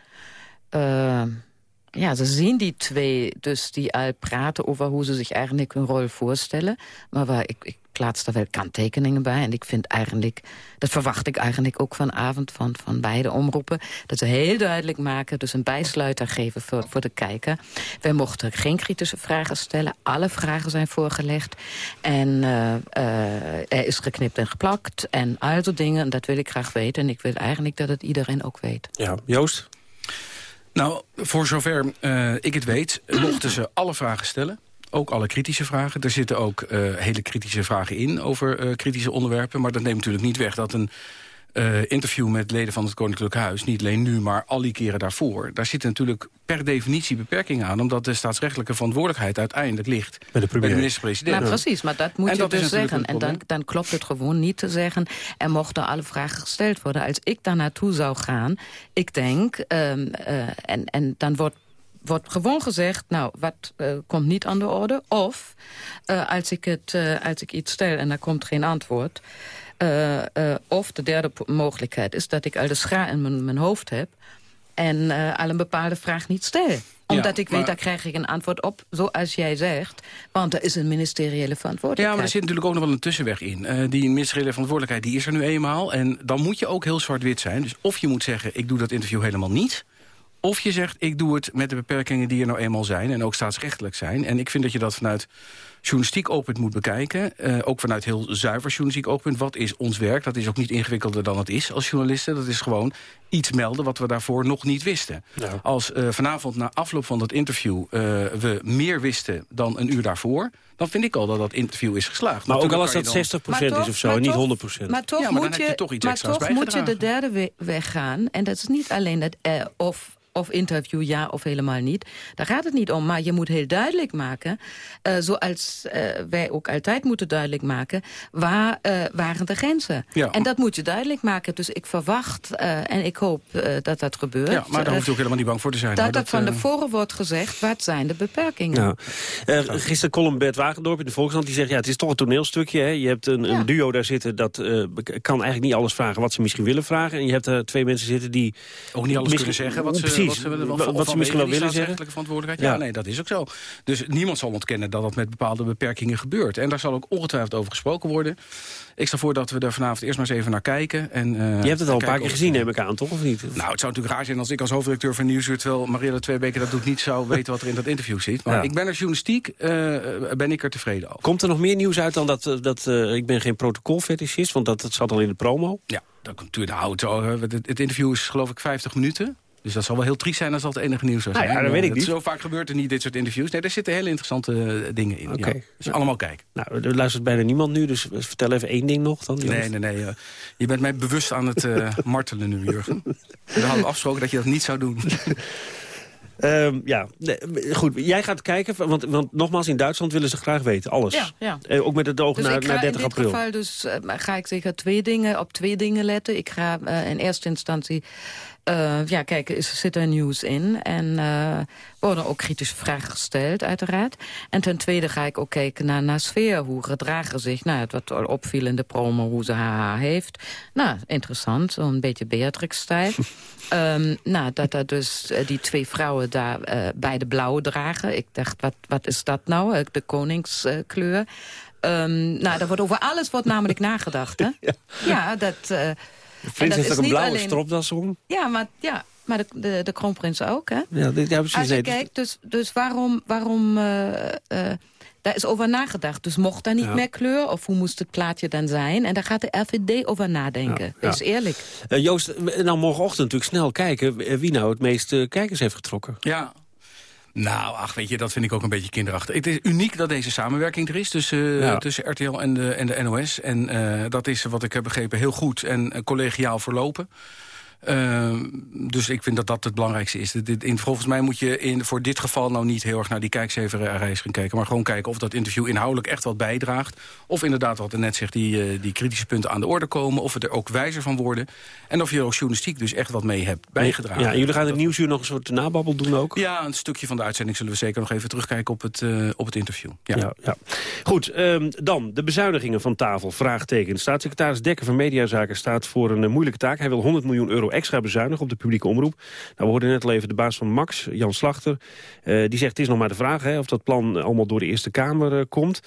ja, ze zien die twee dus die al praten over hoe ze zich eigenlijk hun rol voorstellen. Maar waar ik, ik plaats daar wel kanttekeningen bij. En ik vind eigenlijk, dat verwacht ik eigenlijk ook vanavond van, van beide omroepen... dat ze heel duidelijk maken, dus een bijsluiter geven voor, voor de kijker. Wij mochten geen kritische vragen stellen. Alle vragen zijn voorgelegd. En uh, uh, er is geknipt en geplakt en al die dingen. En dat wil ik graag weten. En ik wil eigenlijk dat het iedereen ook weet. Ja, Joost? Nou, voor zover uh, ik het weet, mochten ze alle vragen stellen ook alle kritische vragen. Er zitten ook uh, hele kritische vragen in over uh, kritische onderwerpen. Maar dat neemt natuurlijk niet weg dat een uh, interview met leden van het Koninklijk Huis... niet alleen nu, maar al die keren daarvoor... daar zitten natuurlijk per definitie beperkingen aan... omdat de staatsrechtelijke verantwoordelijkheid uiteindelijk ligt... bij de, de minister-president. Nou, precies, maar dat moet en je dat dus zeggen. En dan, dan klopt het gewoon niet te zeggen... er mochten alle vragen gesteld worden. Als ik daar naartoe zou gaan, ik denk... Um, en, en dan wordt wordt gewoon gezegd, nou, wat uh, komt niet aan de orde? Of, uh, als, ik het, uh, als ik iets stel en er komt geen antwoord... of de derde mogelijkheid is dat ik al de scha in mijn, mijn hoofd heb... en al een bepaalde vraag niet stel omdat ja, ik weet, maar... daar krijg ik een antwoord op, zoals jij zegt. Want er is een ministeriële verantwoordelijkheid. Ja, maar er zit natuurlijk ook nog wel een tussenweg in. Uh, die ministeriële verantwoordelijkheid die is er nu eenmaal. En dan moet je ook heel zwart-wit zijn. Dus of je moet zeggen, ik doe dat interview helemaal niet... Of je zegt, ik doe het met de beperkingen die er nou eenmaal zijn... en ook staatsrechtelijk zijn. En ik vind dat je dat vanuit journalistiek oogpunt moet bekijken. Uh, ook vanuit heel zuiver journalistiek oogpunt. Wat is ons werk? Dat is ook niet ingewikkelder dan het is als journalisten. Dat is gewoon iets melden wat we daarvoor nog niet wisten. Ja. Als uh, vanavond na afloop van dat interview uh, we meer wisten dan een uur daarvoor dan vind ik al dat dat interview is geslaagd. Maar ook al als dat 60 procent is of zo, en niet 100 procent. Maar toch, ja, maar moet, je, je toch iets maar toch moet je de derde weg gaan. En dat is niet alleen het uh, of of interview ja of helemaal niet. Daar gaat het niet om, maar je moet heel duidelijk maken... Uh, zoals uh, wij ook altijd moeten duidelijk maken... waar uh, waren de grenzen. Ja. En dat moet je duidelijk maken. Dus ik verwacht en ik hoop dat dat gebeurt. Ja, maar daar hoeft u ook helemaal niet bang voor te zijn. Dat, hoor. dat van tevoren wordt gezegd, wat zijn de beperkingen? Ja. gisteren column Bert Wagendorp in de Volkskrant... die zegt, ja, het is toch een toneelstukje. Hè? Je hebt een, ja. een duo daar zitten, dat kan eigenlijk niet alles vragen... wat ze misschien willen vragen. En je hebt er twee mensen zitten die... Ook niet alles kunnen zeggen wat ze... Precies. Wat ze, willen, wat, wat ze misschien wel willen zeggen. verantwoordelijkheid. Ja. ja, nee, dat is ook zo. Dus niemand zal ontkennen dat dat met bepaalde beperkingen gebeurt. En daar zal ook ongetwijfeld over gesproken worden. Ik stel voor dat we er vanavond eerst maar eens even naar kijken. En, uh, Je hebt het al een paar keer gezien, neem ik aan, toch? Of niet? Nou, het zou natuurlijk raar zijn als ik als hoofdredacteur van Nieuwsuur... terwijl Marielle Tweebeke dat doet, niet zou [laughs] weten wat er in dat interview zit. Maar ja. ik ben er journalistiek, uh, ben ik er tevreden over. Komt er nog meer nieuws uit dan dat, dat uh, ik ben geen protocolfetischist? Want dat, dat zat al in de promo. Ja, dat komt natuurlijk. Nou, het, het interview is geloof ik 50 minuten. Dus dat zal wel heel triest zijn als dat het enige nieuws zou zijn. Nou ja, dat weet ik niet. Zo vaak gebeurt er niet dit soort interviews. Nee, daar zitten hele interessante dingen in. Oké. Ja. Dus allemaal kijken. Nou, er luistert bijna niemand nu, dus vertel even één ding nog dan. Nee, nee, nee. Uh, je bent mij bewust aan het uh, [laughs] martelen nu, Jurgen. We hadden afgesproken dat je dat niet zou doen. Um, [laughs] ja, nee, goed. Jij gaat kijken, want, want nogmaals, in Duitsland willen ze graag weten, alles. Ja, ja. Uh, ook met het oog dus naar, naar 30 april. In dit geval dus, uh, ga ik zeker twee dingen, op twee dingen letten. Ik ga uh, in eerste instantie uh, ja, kijk, is, zit er nieuws in. En uh, worden ook kritische vragen gesteld, uiteraard. En ten tweede ga ik ook kijken naar, naar sfeer. Hoe gedragen zich, nou, het wat opviel in de promo, hoe ze haar heeft. Nou, interessant, zo'n beetje Beatrix-stijl. um, [laughs] nou, dat er dus uh, die twee vrouwen daar beide blauw dragen. Ik dacht, wat, wat is dat nou? De koningskleur. Um, nou, daar wordt over alles wordt namelijk nagedacht, hè? [laughs] Ja, ja dat... Prins heeft ook een blauwe alleen... stropdas om. Ja, maar, ja, maar de, de, de kroonprins ook, hè? Ja, dit, ja precies. Als je kijkt, dus, dus waarom, waarom uh, uh, Daar is over nagedacht. Dus mocht daar niet Ja. meer kleur? Of hoe moest het plaatje dan zijn? En daar gaat de RVD over nadenken. Ja. Is eerlijk. Eh, Joost, nou morgenochtend natuurlijk snel kijken... wie nou het meeste kijkers heeft getrokken. Ja, nou, ach, weet je, dat vind ik ook een beetje kinderachtig. Het is uniek dat deze samenwerking er is tussen, Ja. tussen RTL en de, en de NOS. En eh, dat is, wat ik heb begrepen, heel goed en eh, collegiaal verlopen. Ehm, dus ik vind dat dat het belangrijkste is. Dit, in, volgens mij moet je in, voor dit geval nou niet heel erg naar die kijkcijferreis gaan kijken. Maar gewoon kijken of dat interview inhoudelijk echt wat bijdraagt. Of inderdaad, wat er net zegt, die, eh, die kritische punten aan de orde komen. Of we er ook wijzer van worden. En of je er ook journalistiek dus echt wat mee hebt bijgedragen. Ja, en jullie gaan in Nieuwsuur nog een soort nababbel doen ook? Ja, een stukje van de uitzending zullen we zeker nog even terugkijken op het, eh, op het interview. Ja. Ja, ja. Goed, ehm, dan de bezuinigingen van tafel. Vraagteken. Staatssecretaris Dekker van Mediazaken staat voor een eh, moeilijke taak. Hij wil 100 miljoen euro extra bezuinigen op de publieke omroep. Nou, we hoorden net al even de baas van Max, Jan Slachter. Eh, die zegt het is nog maar de vraag hè, of dat plan allemaal door de Eerste Kamer eh, komt.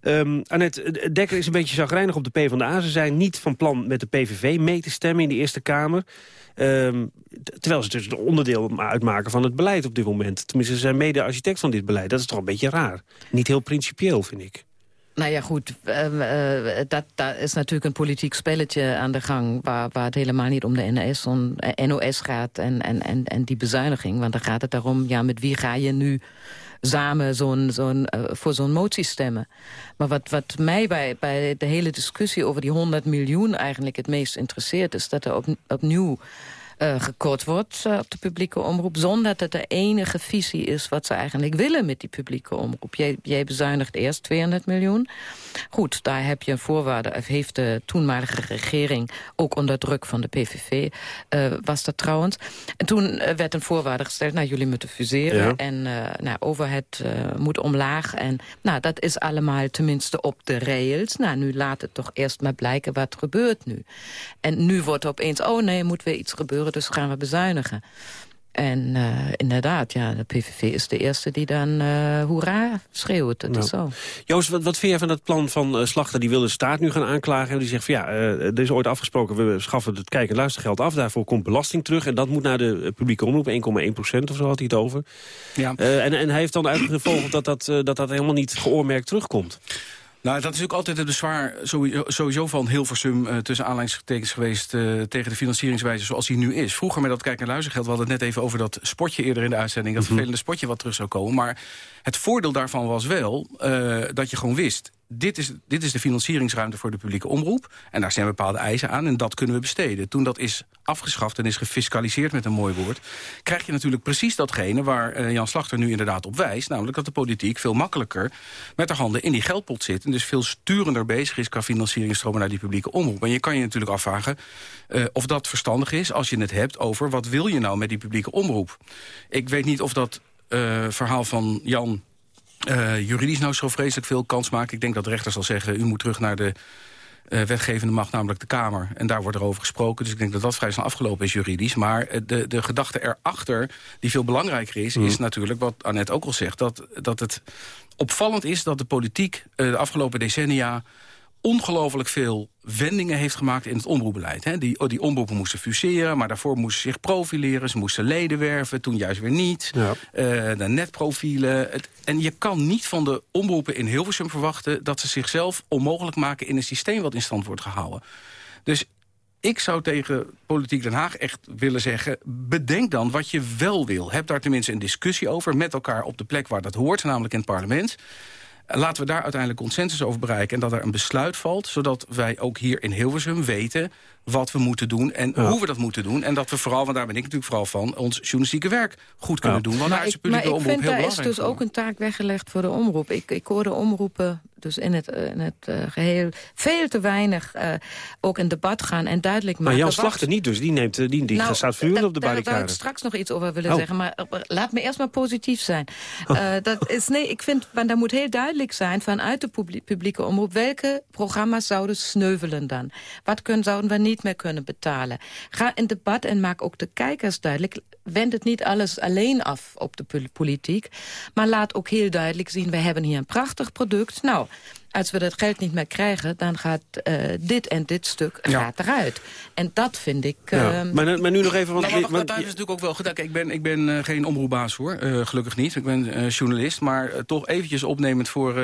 Ehm Annette, eh, Dekker is een beetje zagrijnig op de PvdA. Ze zijn niet van plan met de PVV mee te stemmen in de Eerste Kamer. Ehm, terwijl ze dus een onderdeel ma- uitmaken van het beleid op dit moment. Tenminste, ze zijn mede-architect van dit beleid. Dat is toch een beetje raar. Niet heel principieel, vind ik. Nou ja, goed, eh, eh, dat, daar is natuurlijk een politiek spelletje aan de gang... waar, waar het helemaal niet om de NOS, eh, NOS gaat en, en, en, en die bezuiniging. Want dan gaat het daarom, ja, met wie ga je nu samen eh, voor zo'n motie stemmen? Maar wat, wat mij bij, bij de hele discussie over die 100 miljoen eigenlijk het meest interesseert... is dat er op, opnieuw eh, gekort wordt eh, op de publieke omroep... zonder dat er enige visie is wat ze eigenlijk willen met die publieke omroep. Jij, jij bezuinigt eerst 200 miljoen. Goed, daar heb je een voorwaarde, of heeft de toenmalige regering... ook onder druk van de PVV, eh, was dat trouwens. En toen werd een voorwaarde gesteld, nou, jullie moeten fuseren... Ja. en nou, overhead eh, moet omlaag. En nou, dat is allemaal tenminste op de rails. Nou, nu laat het toch eerst maar blijken wat gebeurt nu. En nu wordt opeens, oh nee, moet weer iets gebeuren... dus gaan we bezuinigen. En eh, inderdaad, ja, de PVV is de eerste die dan eh hoera schreeuwt. Dat is zo. Joost, wat, wat vind jij van het plan van eh, Slachter? Die wil de staat nu gaan aanklagen. Die zegt van ja, eh, er is ooit afgesproken... we schaffen het kijk- en luistergeld af. Daarvoor komt belasting terug. En dat moet naar de publieke omroep. 1,1 procent of zo had hij het over. Ja. Eh, en, en hij heeft dan uitgevolgd dat dat, dat dat helemaal niet geoormerkt terugkomt. Nou, dat is ook altijd het bezwaar sowieso, van Hilversum... Uh, tussen aanleidingstekens geweest uh, tegen de financieringswijze zoals die nu is. Vroeger met dat kijk- en luistergeld, we hadden het net even over dat spotje eerder in de uitzending... dat vervelende spotje wat terug zou komen. Maar het voordeel daarvan was wel uh, dat je gewoon wist... Dit is, dit is de financieringsruimte voor de publieke omroep. En daar zijn bepaalde eisen aan en dat kunnen we besteden. Toen dat is afgeschaft en is gefiscaliseerd met een mooi woord... krijg je natuurlijk precies datgene waar uh, Jan Slachter nu inderdaad op wijst. Namelijk dat de politiek veel makkelijker met haar handen in die geldpot zit... en dus veel sturender bezig is qua financieringstromen naar die publieke omroep. En je kan je natuurlijk afvragen uh, of dat verstandig is als je het hebt over... wat wil je nou met die publieke omroep? Ik weet niet of dat uh, verhaal van Jan uh, juridisch nou zo vreselijk veel kans maken. Ik denk dat de rechter zal zeggen, u moet terug naar de uh, wetgevende macht, namelijk de Kamer. En daar wordt er over gesproken. Dus ik denk dat dat vrij snel afgelopen is juridisch. Maar uh, de, de gedachte erachter, die veel belangrijker is... Mm. is natuurlijk wat Annette ook al zegt... dat, dat het opvallend is dat de politiek de afgelopen decennia ongelooflijk veel wendingen heeft gemaakt in het omroepbeleid. Hè. Die, die omroepen moesten fuseren, maar daarvoor moesten ze zich profileren. Ze moesten leden werven, toen juist weer niet. Ja. Uh, de netprofielen. Het, en je kan niet van de omroepen in Hilversum verwachten... dat ze zichzelf onmogelijk maken in een systeem wat in stand wordt gehouden. Dus ik zou tegen Politiek Den Haag echt willen zeggen... bedenk dan wat je wel wil. Heb daar tenminste een discussie over met elkaar op de plek waar dat hoort... namelijk in het parlement... Laten we daar uiteindelijk consensus over bereiken... en dat er een besluit valt, zodat wij ook hier in Hilversum weten... wat we moeten doen en ja. hoe we dat moeten doen. En dat we vooral, want daar ben ik natuurlijk vooral van... ons journalistieke werk goed kunnen ja. doen. Want maar daar is de publieke ik omroep vind, heel daar is belangrijk dus voor. ook een taak weggelegd voor de omroep. Ik, ik hoor de omroepen dus in het, in het uh, geheel veel te weinig uh, ook in debat gaan en duidelijk maken... Maar Jan wat- Slachter niet dus, die, neemt, die, die Nou, staat da- op de Daar wil barricade. ik straks nog iets over willen Oh. zeggen. Maar uh, laat me eerst maar positief zijn. Uh, dat is, nee, ik vind, want daar moet heel duidelijk zijn vanuit de publie- publieke omroep... welke programma's zouden sneuvelen dan? Wat kun, zouden we niet meer kunnen betalen? Ga in debat en maak ook de kijkers duidelijk... wend het niet alles alleen af op de pol- politiek... maar laat ook heel duidelijk zien... we hebben hier een prachtig product. Nou, als we dat geld niet meer krijgen... dan gaat eh, dit en dit stuk gaat eruit. En dat vind ik... Ja. ehm, Maar, maar nu nog even... Want, Nou, maar wacht, want- dat is natuurlijk ook wel gedaan. Kijk, ik ben, ik ben eh, geen omroepbaas hoor, eh, gelukkig niet. Ik ben eh, journalist, maar toch eventjes opnemend voor,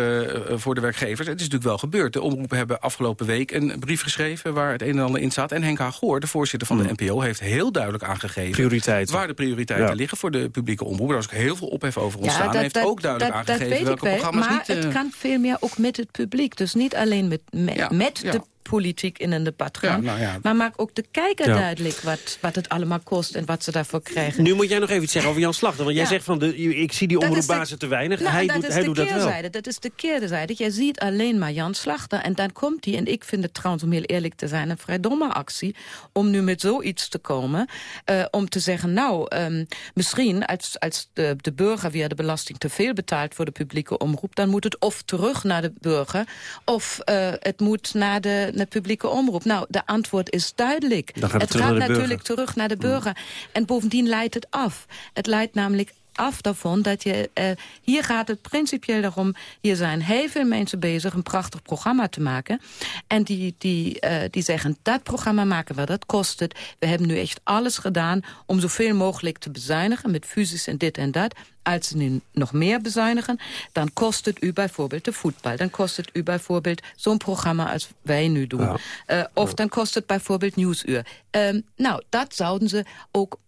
voor de werkgevers. Het is natuurlijk wel gebeurd. De omroepen hebben afgelopen week een brief geschreven... waar het een en ander in staat. En Henk Hagoor, de voorzitter van de NPO, heeft heel duidelijk aangegeven... Prioriteiten. waar de prioriteiten Ja. liggen voor de publieke omroep. Daar is ook heel veel ophef over Ja, ontstaan. dat- Hij heeft dat- ook duidelijk dat- dat aangegeven weet welke ik wel, programma's maar niet... het eh, kan veel meer ook met het publiek. Dus niet alleen met, met, Ja, met ja. de politiek in een debat gaan. Ja, nou ja. Maar maak ook de kijker Ja. duidelijk wat, wat het allemaal kost... en wat ze daarvoor krijgen. Nu moet jij nog even iets zeggen over Jan Slachter. Want jij zegt van, de, ik zie die de- omroepbazen te weinig. Nou, hij dat doet, is hij de doet dat wel. keerzijde. Dat is de keerzijde. Jij ziet alleen maar Jan Slachter. En dan komt hij, en ik vind het trouwens, om heel eerlijk te zijn... een vrij domme actie om nu met zoiets te komen. eh, om te zeggen, nou, ehm, misschien als, als de, de burger via de belasting... te veel betaalt voor de publieke omroep... dan moet het of terug naar de burger... of eh, het moet naar de, de publieke omroep. Nou, de antwoord is duidelijk. Het het gaat natuurlijk terug naar de burger. En bovendien leidt het af. Het leidt namelijk af daarvan dat je... eh, hier gaat het principieel daarom... hier zijn heel veel mensen bezig een prachtig programma te maken. En die, die, eh, die zeggen, dat programma maken we, dat kost het. We hebben nu echt alles gedaan om zoveel mogelijk te bezuinigen... met fusies en dit en dat. Als ze nu nog meer bezuinigen, dan kost het u bijvoorbeeld de voetbal. Dan kost het u bijvoorbeeld zo'n programma als wij nu doen. Eh, of dan kost het bijvoorbeeld Nieuwsuur. Ehm, nou, dat zouden ze ook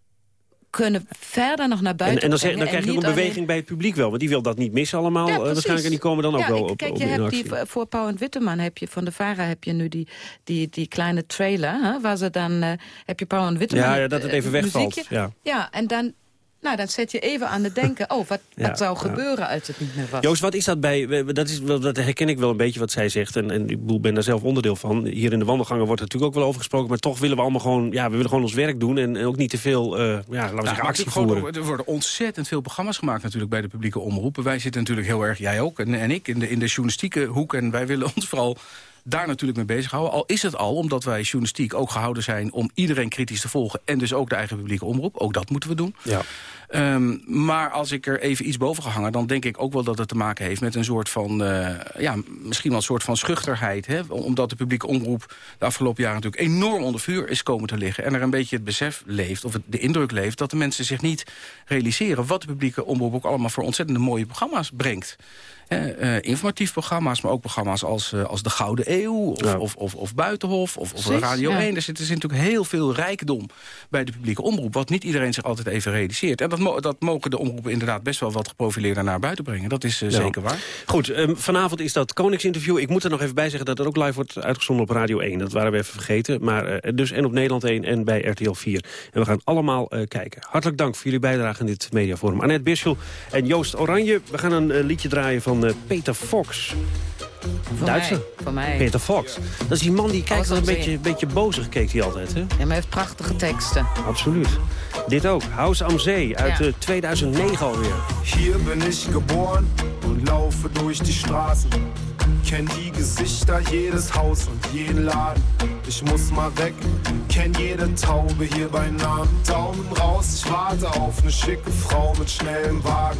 kunnen verder nog naar En, buiten en dan, brengen. dan krijg je ook een alleen- beweging bij het publiek wel. Want die wil dat niet missen allemaal. Ja, eh, waarschijnlijk. En die komen dan ook wel op, Kijk, je hebt die, voor Pauw en Witteman heb je van de VARA heb je nu die, die, die kleine trailer. Hè, waar ze dan eh, heb je Pauw en Witteman. Ja, ja, dat het eh, even wegvalt, ja. ja, en dan, nou, dan zet je even aan het denken. Oh, wat, [laughs] Ja, wat zou ja. gebeuren als het niet meer was? Joost, wat is dat bij... Dat, is, dat herken ik wel een beetje wat zij zegt. En, en ik ben daar zelf onderdeel van. Hier in de wandelgangen wordt er natuurlijk ook wel over gesproken. Maar toch willen we allemaal gewoon... Ja, we willen gewoon ons werk doen. En, en ook niet te veel, eh, ja, laten we Nou, zeggen, actie gewoon- voeren. Er worden ontzettend veel programma's gemaakt natuurlijk bij de publieke omroepen. Wij zitten natuurlijk heel erg, jij ook en, en ik, in de, in de journalistieke hoek. En wij willen ons vooral daar natuurlijk mee bezighouden. Al is het al omdat wij journalistiek ook gehouden zijn... om iedereen kritisch te volgen en dus ook de eigen publieke omroep. Ook dat moeten we doen. Ja. Ehm, maar als ik er even iets boven ga hangen... dan denk ik ook wel dat het te maken heeft met een soort van... eh, ja, misschien wel een soort van schuchterheid. Hè? Omdat de publieke omroep de afgelopen jaren natuurlijk enorm onder vuur is komen te liggen. En er een beetje het besef leeft, of het, de indruk leeft... dat de mensen zich niet realiseren wat de publieke omroep ook allemaal voor ontzettende mooie programma's brengt. Eh, eh, informatief programma's, maar ook programma's als, eh, als De Gouden Eeuw... of, Ja. of, of, of Buitenhof, of, of Precies, Radio ja. 1. Er zit, er zit natuurlijk heel veel rijkdom bij de publieke omroep... wat niet iedereen zich altijd even realiseert. En dat, mo- dat mogen de omroepen inderdaad best wel wat geprofileerder naar buiten brengen. Dat is eh, Ja. zeker waar. Goed, ehm, vanavond is dat Koningsinterview. Ik moet er nog even bij zeggen dat het ook live wordt uitgezonden op Radio 1. Dat waren we even vergeten. Maar eh, dus en op Nederland 1 en bij RTL 4. En we gaan allemaal eh, kijken. Hartelijk dank voor jullie bijdrage in dit mediaforum. Annette Bisschel en Joost Oranje. We gaan een liedje draaien van eh, Peter Fox. Voor Duitser. mij, voor mij. Peter Fox. Dat is die man die kijkt Als wel een een beetje, beetje bozig, keek hij altijd. Hè? Ja, maar hij heeft prachtige teksten. Absoluut. Dit ook. House am Zee uit Ja. eh, 2009 alweer. Hier bin ich geboren und laufe durch die Straßen. Kenn die Gesichter, jedes Haus und jeden Laden. Ich muss mal weg, kenn jede Taube hier bei Namen. Daumen raus, ich warte auf ne schicke Frau mit schnellem Wagen.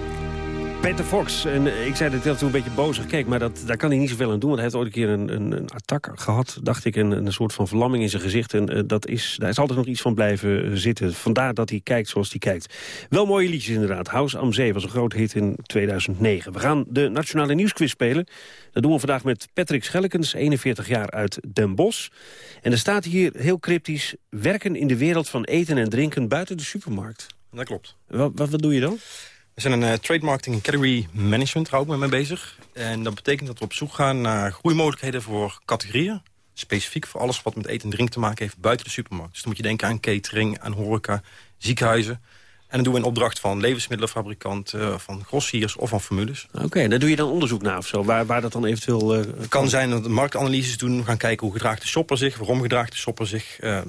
Peter Fox, en eh, ik zei dat hij af en toe een beetje bozig keek... maar dat, daar kan hij niet zoveel aan doen, want hij heeft ooit een keer een, een, een attack gehad... dacht ik, een, een soort van verlamming in zijn gezicht. En eh, dat is, daar is altijd nog iets van blijven eh, zitten. Vandaar dat hij kijkt zoals hij kijkt. Wel mooie liedjes inderdaad. House am Zee was een groot hit in 2009. We gaan de Nationale Nieuwsquiz spelen. Dat doen we vandaag met Patrick Schellekens, 41 jaar uit Den Bosch. En er staat hier heel cryptisch... werken in de wereld van eten en drinken buiten de supermarkt. Dat klopt. Wat, wat, wat doe je dan? We zijn een uh, trade marketing en category management, daar me mee bezig. En dat betekent dat we op zoek gaan naar groeimogelijkheden voor categorieën. Specifiek voor alles wat met eten en drinken te maken heeft buiten de supermarkt. Dus dan moet je denken aan catering, aan horeca, ziekenhuizen. En dat doen we in opdracht van levensmiddelenfabrikanten, van grossiers of van formules. Oké, en daar doe je dan onderzoek naar of zo, waar, waar dat dan eventueel... Uh, Het kan zijn dat we marktanalyses doen, we gaan kijken hoe gedraagt de shopper zich, waarom gedraagt de shopper zich. Uh,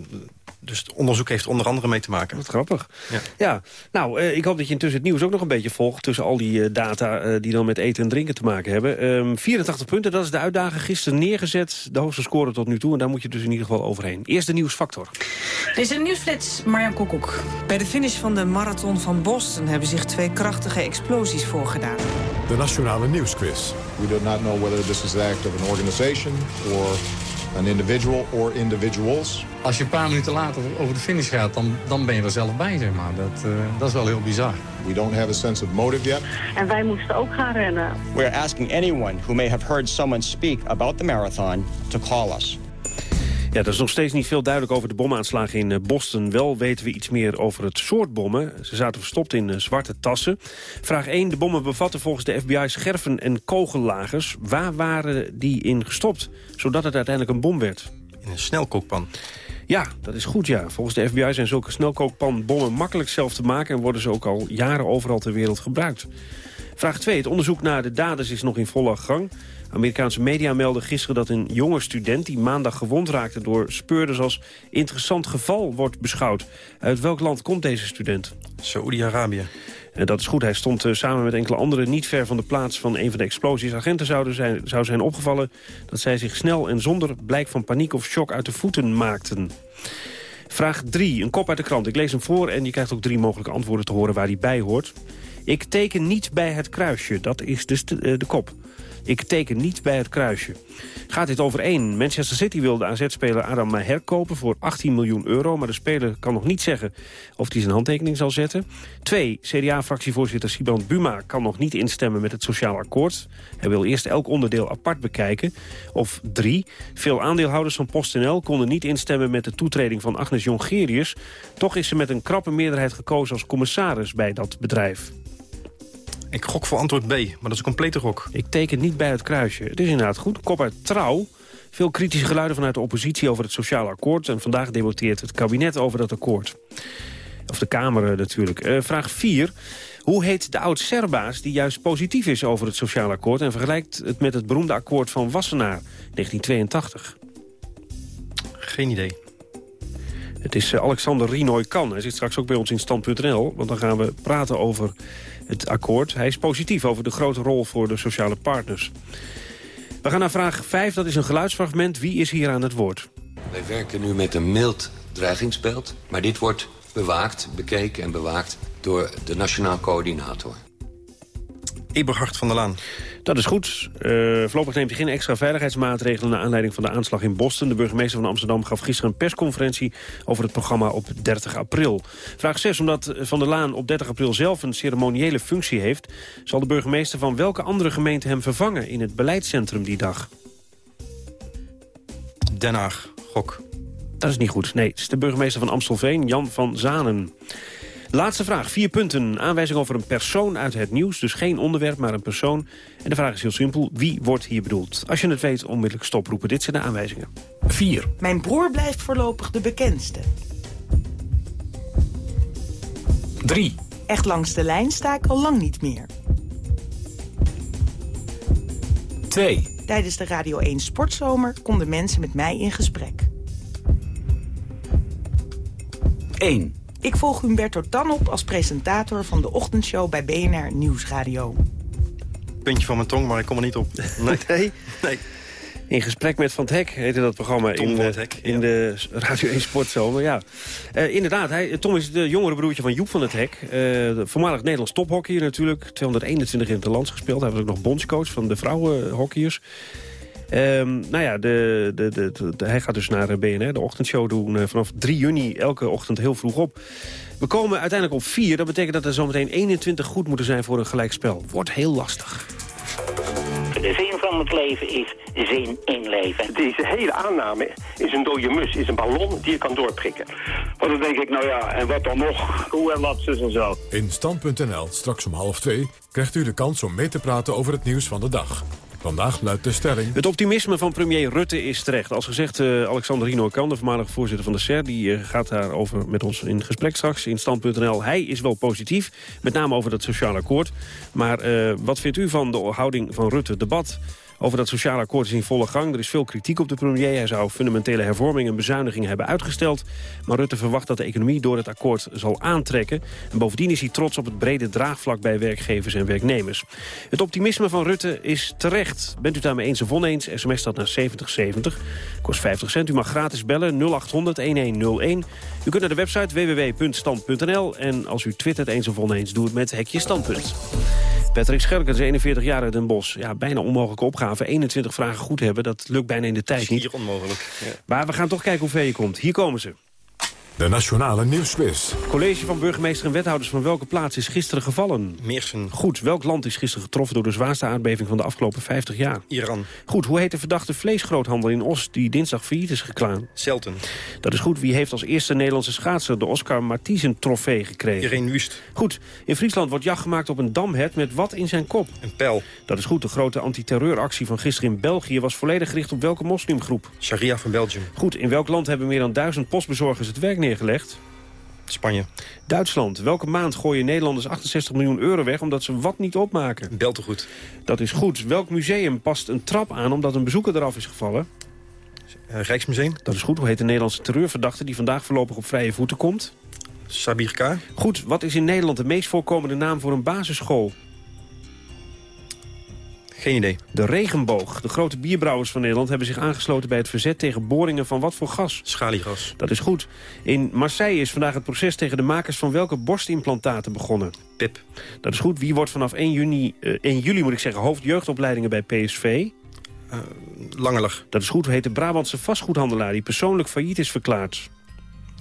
dus het onderzoek heeft onder andere mee te maken. Wat grappig. Ja, ja. nou, uh, ik hoop dat je intussen het nieuws ook nog een beetje volgt... tussen al die uh, data uh, die dan met eten en drinken te maken hebben. Um, 84 punten, dat is de uitdaging. Gisteren neergezet, de hoogste score tot nu toe. En daar moet je dus in ieder geval overheen. Eerst de nieuwsfactor. Dit is een nieuwsflits, Marjan Koekoek. Bij de finish van de marathon van Boston... hebben zich twee krachtige explosies voorgedaan. De Nationale Nieuwsquiz. We do not know whether this is the act of an organization... or an individual or individuals. Als je een paar minuten later over de finish gaat, dan, dan ben je er zelf bij, zeg maar. Dat, uh, dat is wel heel bizar. We don't have a sense of motive yet. En wij moesten ook gaan rennen. We are asking anyone who may have heard someone speak about the marathon to call us. Ja, er is nog steeds niet veel duidelijk over de bomaanslagen in Boston. Wel weten we iets meer over het soort bommen. Ze zaten verstopt in zwarte tassen. Vraag 1. De bommen bevatten volgens de FBI scherven en kogellagers. Waar waren die in gestopt, zodat het uiteindelijk een bom werd? In een snelkookpan. Ja, dat is goed, ja. Volgens de FBI zijn zulke snelkookpanbommen makkelijk zelf te maken... en worden ze ook al jaren overal ter wereld gebruikt. Vraag 2. Het onderzoek naar de daders is nog in volle gang. Amerikaanse media melden gisteren dat een jonge student... die maandag gewond raakte door speurders als interessant geval wordt beschouwd. Uit welk land komt deze student? Saoedi-Arabië. En dat is goed. Hij stond uh, samen met enkele anderen niet ver van de plaats van een van de explosies. Agenten zouden zijn, zou zijn opgevallen dat zij zich snel en zonder blijk van paniek of shock uit de voeten maakten. Vraag 3, een kop uit de krant. Ik lees hem voor en je krijgt ook drie mogelijke antwoorden te horen waar hij bij hoort. Ik teken niet bij het kruisje, dat is dus de, uh, de kop. Ik teken niet bij het kruisje. Gaat dit over één? Manchester City wil de AZ-speler Adam Maher kopen voor 18 miljoen euro... maar de speler kan nog niet zeggen of hij zijn handtekening zal zetten. Twee, CDA-fractievoorzitter Sibrand Buma kan nog niet instemmen met het sociaal akkoord. Hij wil eerst elk onderdeel apart bekijken. Of drie, veel aandeelhouders van PostNL konden niet instemmen... met de toetreding van Agnes Jongerius. Toch is ze met een krappe meerderheid gekozen als commissaris bij dat bedrijf. Ik gok voor antwoord B, maar dat is een complete gok. Ik teken niet bij het kruisje. Het is inderdaad goed. Kop uit trouw. Veel kritische geluiden vanuit de oppositie over het sociaal akkoord. En vandaag debatteert het kabinet over dat akkoord. Of de Kamer natuurlijk. Uh, vraag 4. Hoe heet de oud-Serbaas die juist positief is over het sociaal akkoord... en vergelijkt het met het beroemde akkoord van Wassenaar, 1982? Geen idee. Het is eh, Alexander Rinoy Kan. Hij zit straks ook bij ons in stand.nl. Want dan gaan we praten over het akkoord. Hij is positief over de grote rol voor de sociale partners. We gaan naar vraag 5. Dat is een geluidsfragment. Wie is hier aan het woord? Wij werken nu met een mild dreigingsbeeld. Maar dit wordt bewaakt, bekeken en bewaakt door de Nationaal Coördinator. Eberhard van der Laan. Dat is goed. Uh, voorlopig neemt hij geen extra veiligheidsmaatregelen... naar aanleiding van de aanslag in Boston. De burgemeester van Amsterdam gaf gisteren een persconferentie... over het programma op 30 april. Vraag 6. Omdat Van der Laan op 30 april zelf een ceremoniële functie heeft... zal de burgemeester van welke andere gemeente hem vervangen... in het beleidscentrum die dag? Den Haag. Gok. Dat is niet goed. Nee, het is de burgemeester van Amstelveen, Jan van Zanen. Laatste vraag, vier punten. Aanwijzing over een persoon uit het nieuws. Dus geen onderwerp, maar een persoon. En de vraag is heel simpel. Wie wordt hier bedoeld? Als je het weet, onmiddellijk stoproepen. Dit zijn de aanwijzingen. 4. Mijn broer blijft voorlopig de bekendste. 3. Echt langs de lijn sta ik al lang niet meer. 2. Tijdens de Radio 1 Sportzomer konden mensen met mij in gesprek. 1. Ik volg Humberto Tan op als presentator van de ochtendshow bij BNR Nieuwsradio. Puntje van mijn tong, maar ik kom er niet op. [laughs] Nee? nee. In gesprek met Van het Hek heette dat programma Tom in, eh, Hek, in de Radio 1 Sportzomer. Ja. Eh, inderdaad, hij, Tom is de jongere broertje van Joep van het Hek. Eh, de voormalig Nederlands tophockeyer natuurlijk. 221 in het land gespeeld. Hij was ook nog bondscoach van de vrouwenhockeyers. Ehm, nou ja, de, de, de, de- hij gaat dus naar eh, BNR, de ochtendshow doen eh, vanaf 3 juni elke ochtend heel vroeg op. We komen uiteindelijk op 4. Dat betekent dat er zometeen 21 goed moeten zijn voor een gelijkspel. Wordt heel lastig. De zin van het leven is zin in leven. Deze hele aanname is een dode mus, is een ballon die je kan doorprikken. Maar dan denk ik, nou ja, en wat dan nog? Hoe en wat, zus en zo. In Stand.nl, straks om half twee, krijgt u de kans om mee te praten over het nieuws van de dag. Vandaag luidt de stelling... Het optimisme van premier Rutte is terecht. Als gezegd, eh, Alexander Rino de voormalige voorzitter van de SER... die eh, gaat daarover met ons in gesprek straks in Stand.nl. Hij is wel positief, met name over dat sociaal akkoord. Maar eh, wat vindt u van de houding van Rutte? Debat over dat sociaal akkoord is in volle gang. Er is veel kritiek op de premier. Hij zou fundamentele hervormingen en bezuinigingen hebben uitgesteld. Maar Rutte verwacht dat de economie door het akkoord zal aantrekken. En bovendien is hij trots op het brede draagvlak bij werkgevers en werknemers. Het optimisme van Rutte is terecht. Bent u daarmee eens of oneens? SMS dat naar 7070. Kost 50 cent. U mag gratis bellen 0800 1101. U kunt naar de website www.stand.nl. En als u twittert eens of oneens, doe het met hekje standpunt. Patrick Scherkens, 41 jaar uit Den Bosch. Ja, bijna onmogelijke opgave. 21 vragen goed hebben, dat lukt bijna in de tijd niet. Hier onmogelijk. Ja. Maar we gaan toch kijken hoe ver je komt. Hier komen ze. De Nationale Nieuwsquiz. College van burgemeester en wethouders van welke plaats is gisteren gevallen? Meersen. Goed, welk land is gisteren getroffen door de zwaarste aardbeving van de afgelopen 50 jaar? Iran. Goed, hoe heet de verdachte vleesgroothandel in Os die dinsdag failliet is geklaard? Selten. Dat is goed. Wie heeft als eerste Nederlandse schaatser de Oscar Martiezen trofee gekregen? Irene Wust. Goed. In Friesland wordt jacht gemaakt op een damhert met wat in zijn kop? Een pijl. Dat is goed. De grote antiterreuractie van gisteren in België was volledig gericht op welke moslimgroep? Sharia van Belgium. Goed. In welk land hebben meer dan duizend postbezorgers het werk neergelegd? Spanje. Duitsland. Welke maand gooien Nederlanders 68 miljoen euro weg omdat ze wat niet opmaken? Beltegoed. Dat is goed. Welk museum past een trap aan omdat een bezoeker eraf is gevallen? Eh, Rijksmuseum. Dat is goed. Hoe heet de Nederlandse terreurverdachte die vandaag voorlopig op vrije voeten komt? Sabir K. Goed. Wat is in Nederland de meest voorkomende naam voor een basisschool? Geen idee. De regenboog. De grote bierbrouwers van Nederland hebben zich aangesloten bij het verzet tegen boringen van wat voor gas? Schaliegas. Dat is goed. In Marseille is vandaag het proces tegen de makers van welke borstimplantaten begonnen? Pip. Dat is goed. Wie wordt vanaf 1 juni, eh, 1 juli moet ik zeggen, hoofdjeugdopleidingen bij PSV? Uh, Langelag. Dat is goed. Hoe heet de Brabantse vastgoedhandelaar die persoonlijk failliet is verklaard?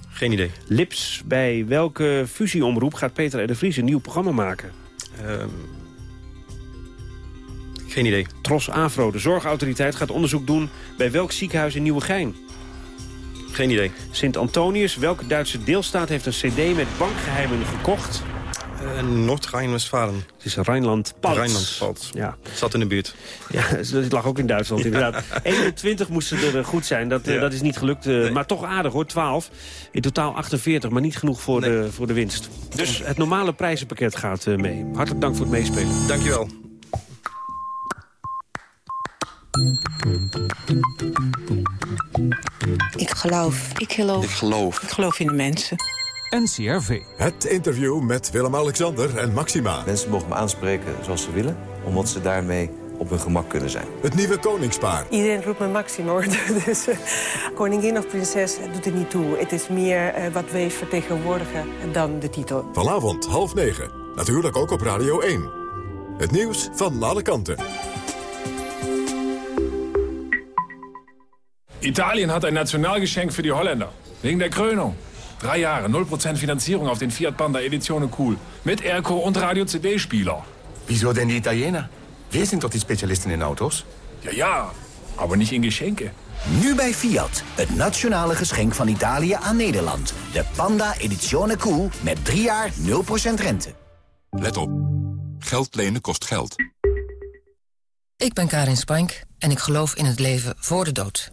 Geen idee. Lips. Bij welke fusieomroep gaat Peter R. de Vries een nieuw programma maken? Ehm, geen idee. Tros Afro, de zorgautoriteit, gaat onderzoek doen bij welk ziekenhuis in Nieuwegein? Geen idee. Sint Antonius, welke Duitse deelstaat heeft een cd met bankgeheimen gekocht? Uh, Noord-Rijn-Westfalen. Het is Rijnland-Palt. Rijnland-Palt. Ja. Zat in de buurt. Ja, [laughs] het lag ook in Duitsland inderdaad. 21 moesten er eh, goed zijn. Dat, ja. dat is niet gelukt. Uh, nee. Maar toch aardig hoor, 12. In totaal 48, maar niet genoeg voor, nee. de, voor de winst. Dus het normale prijzenpakket gaat mee. Hartelijk dank voor het meespelen. Dankjewel. Ik geloof. Ik geloof. Ik geloof. Ik geloof in de mensen. NCRV. Het interview met Willem-Alexander en Maxima. Mensen mogen me aanspreken zoals ze willen, omdat ze daarmee op hun gemak kunnen zijn. Het nieuwe koningspaar. Iedereen roept me Maxima, hoor. [laughs] Dus uh, koningin of prinses doet er niet toe. Het is meer uh, wat wij vertegenwoordigen dan de titel. Vanavond half negen. Natuurlijk ook op Radio 1. Het nieuws van alle kanten. Italien hat ein Nationalgeschenk für die Holländer. Wegen der Krönung. Drei Jahre, 0% Finanzierung auf den Fiat Panda Edizione Cool. Mit Airco und Radio-CD-Spieler. Wieso denn die Italiener? Wir sind doch die Spezialisten in Autos. Ja, ja, aber nicht in Geschenke. Nu bij Fiat, het nationale geschenk van Italië aan Nederland. De Panda Edizione Cool met 3 jaar 0% rente. Let op. Geld lenen kost geld. Ik ben Karin Spank en ik geloof in het leven voor de dood.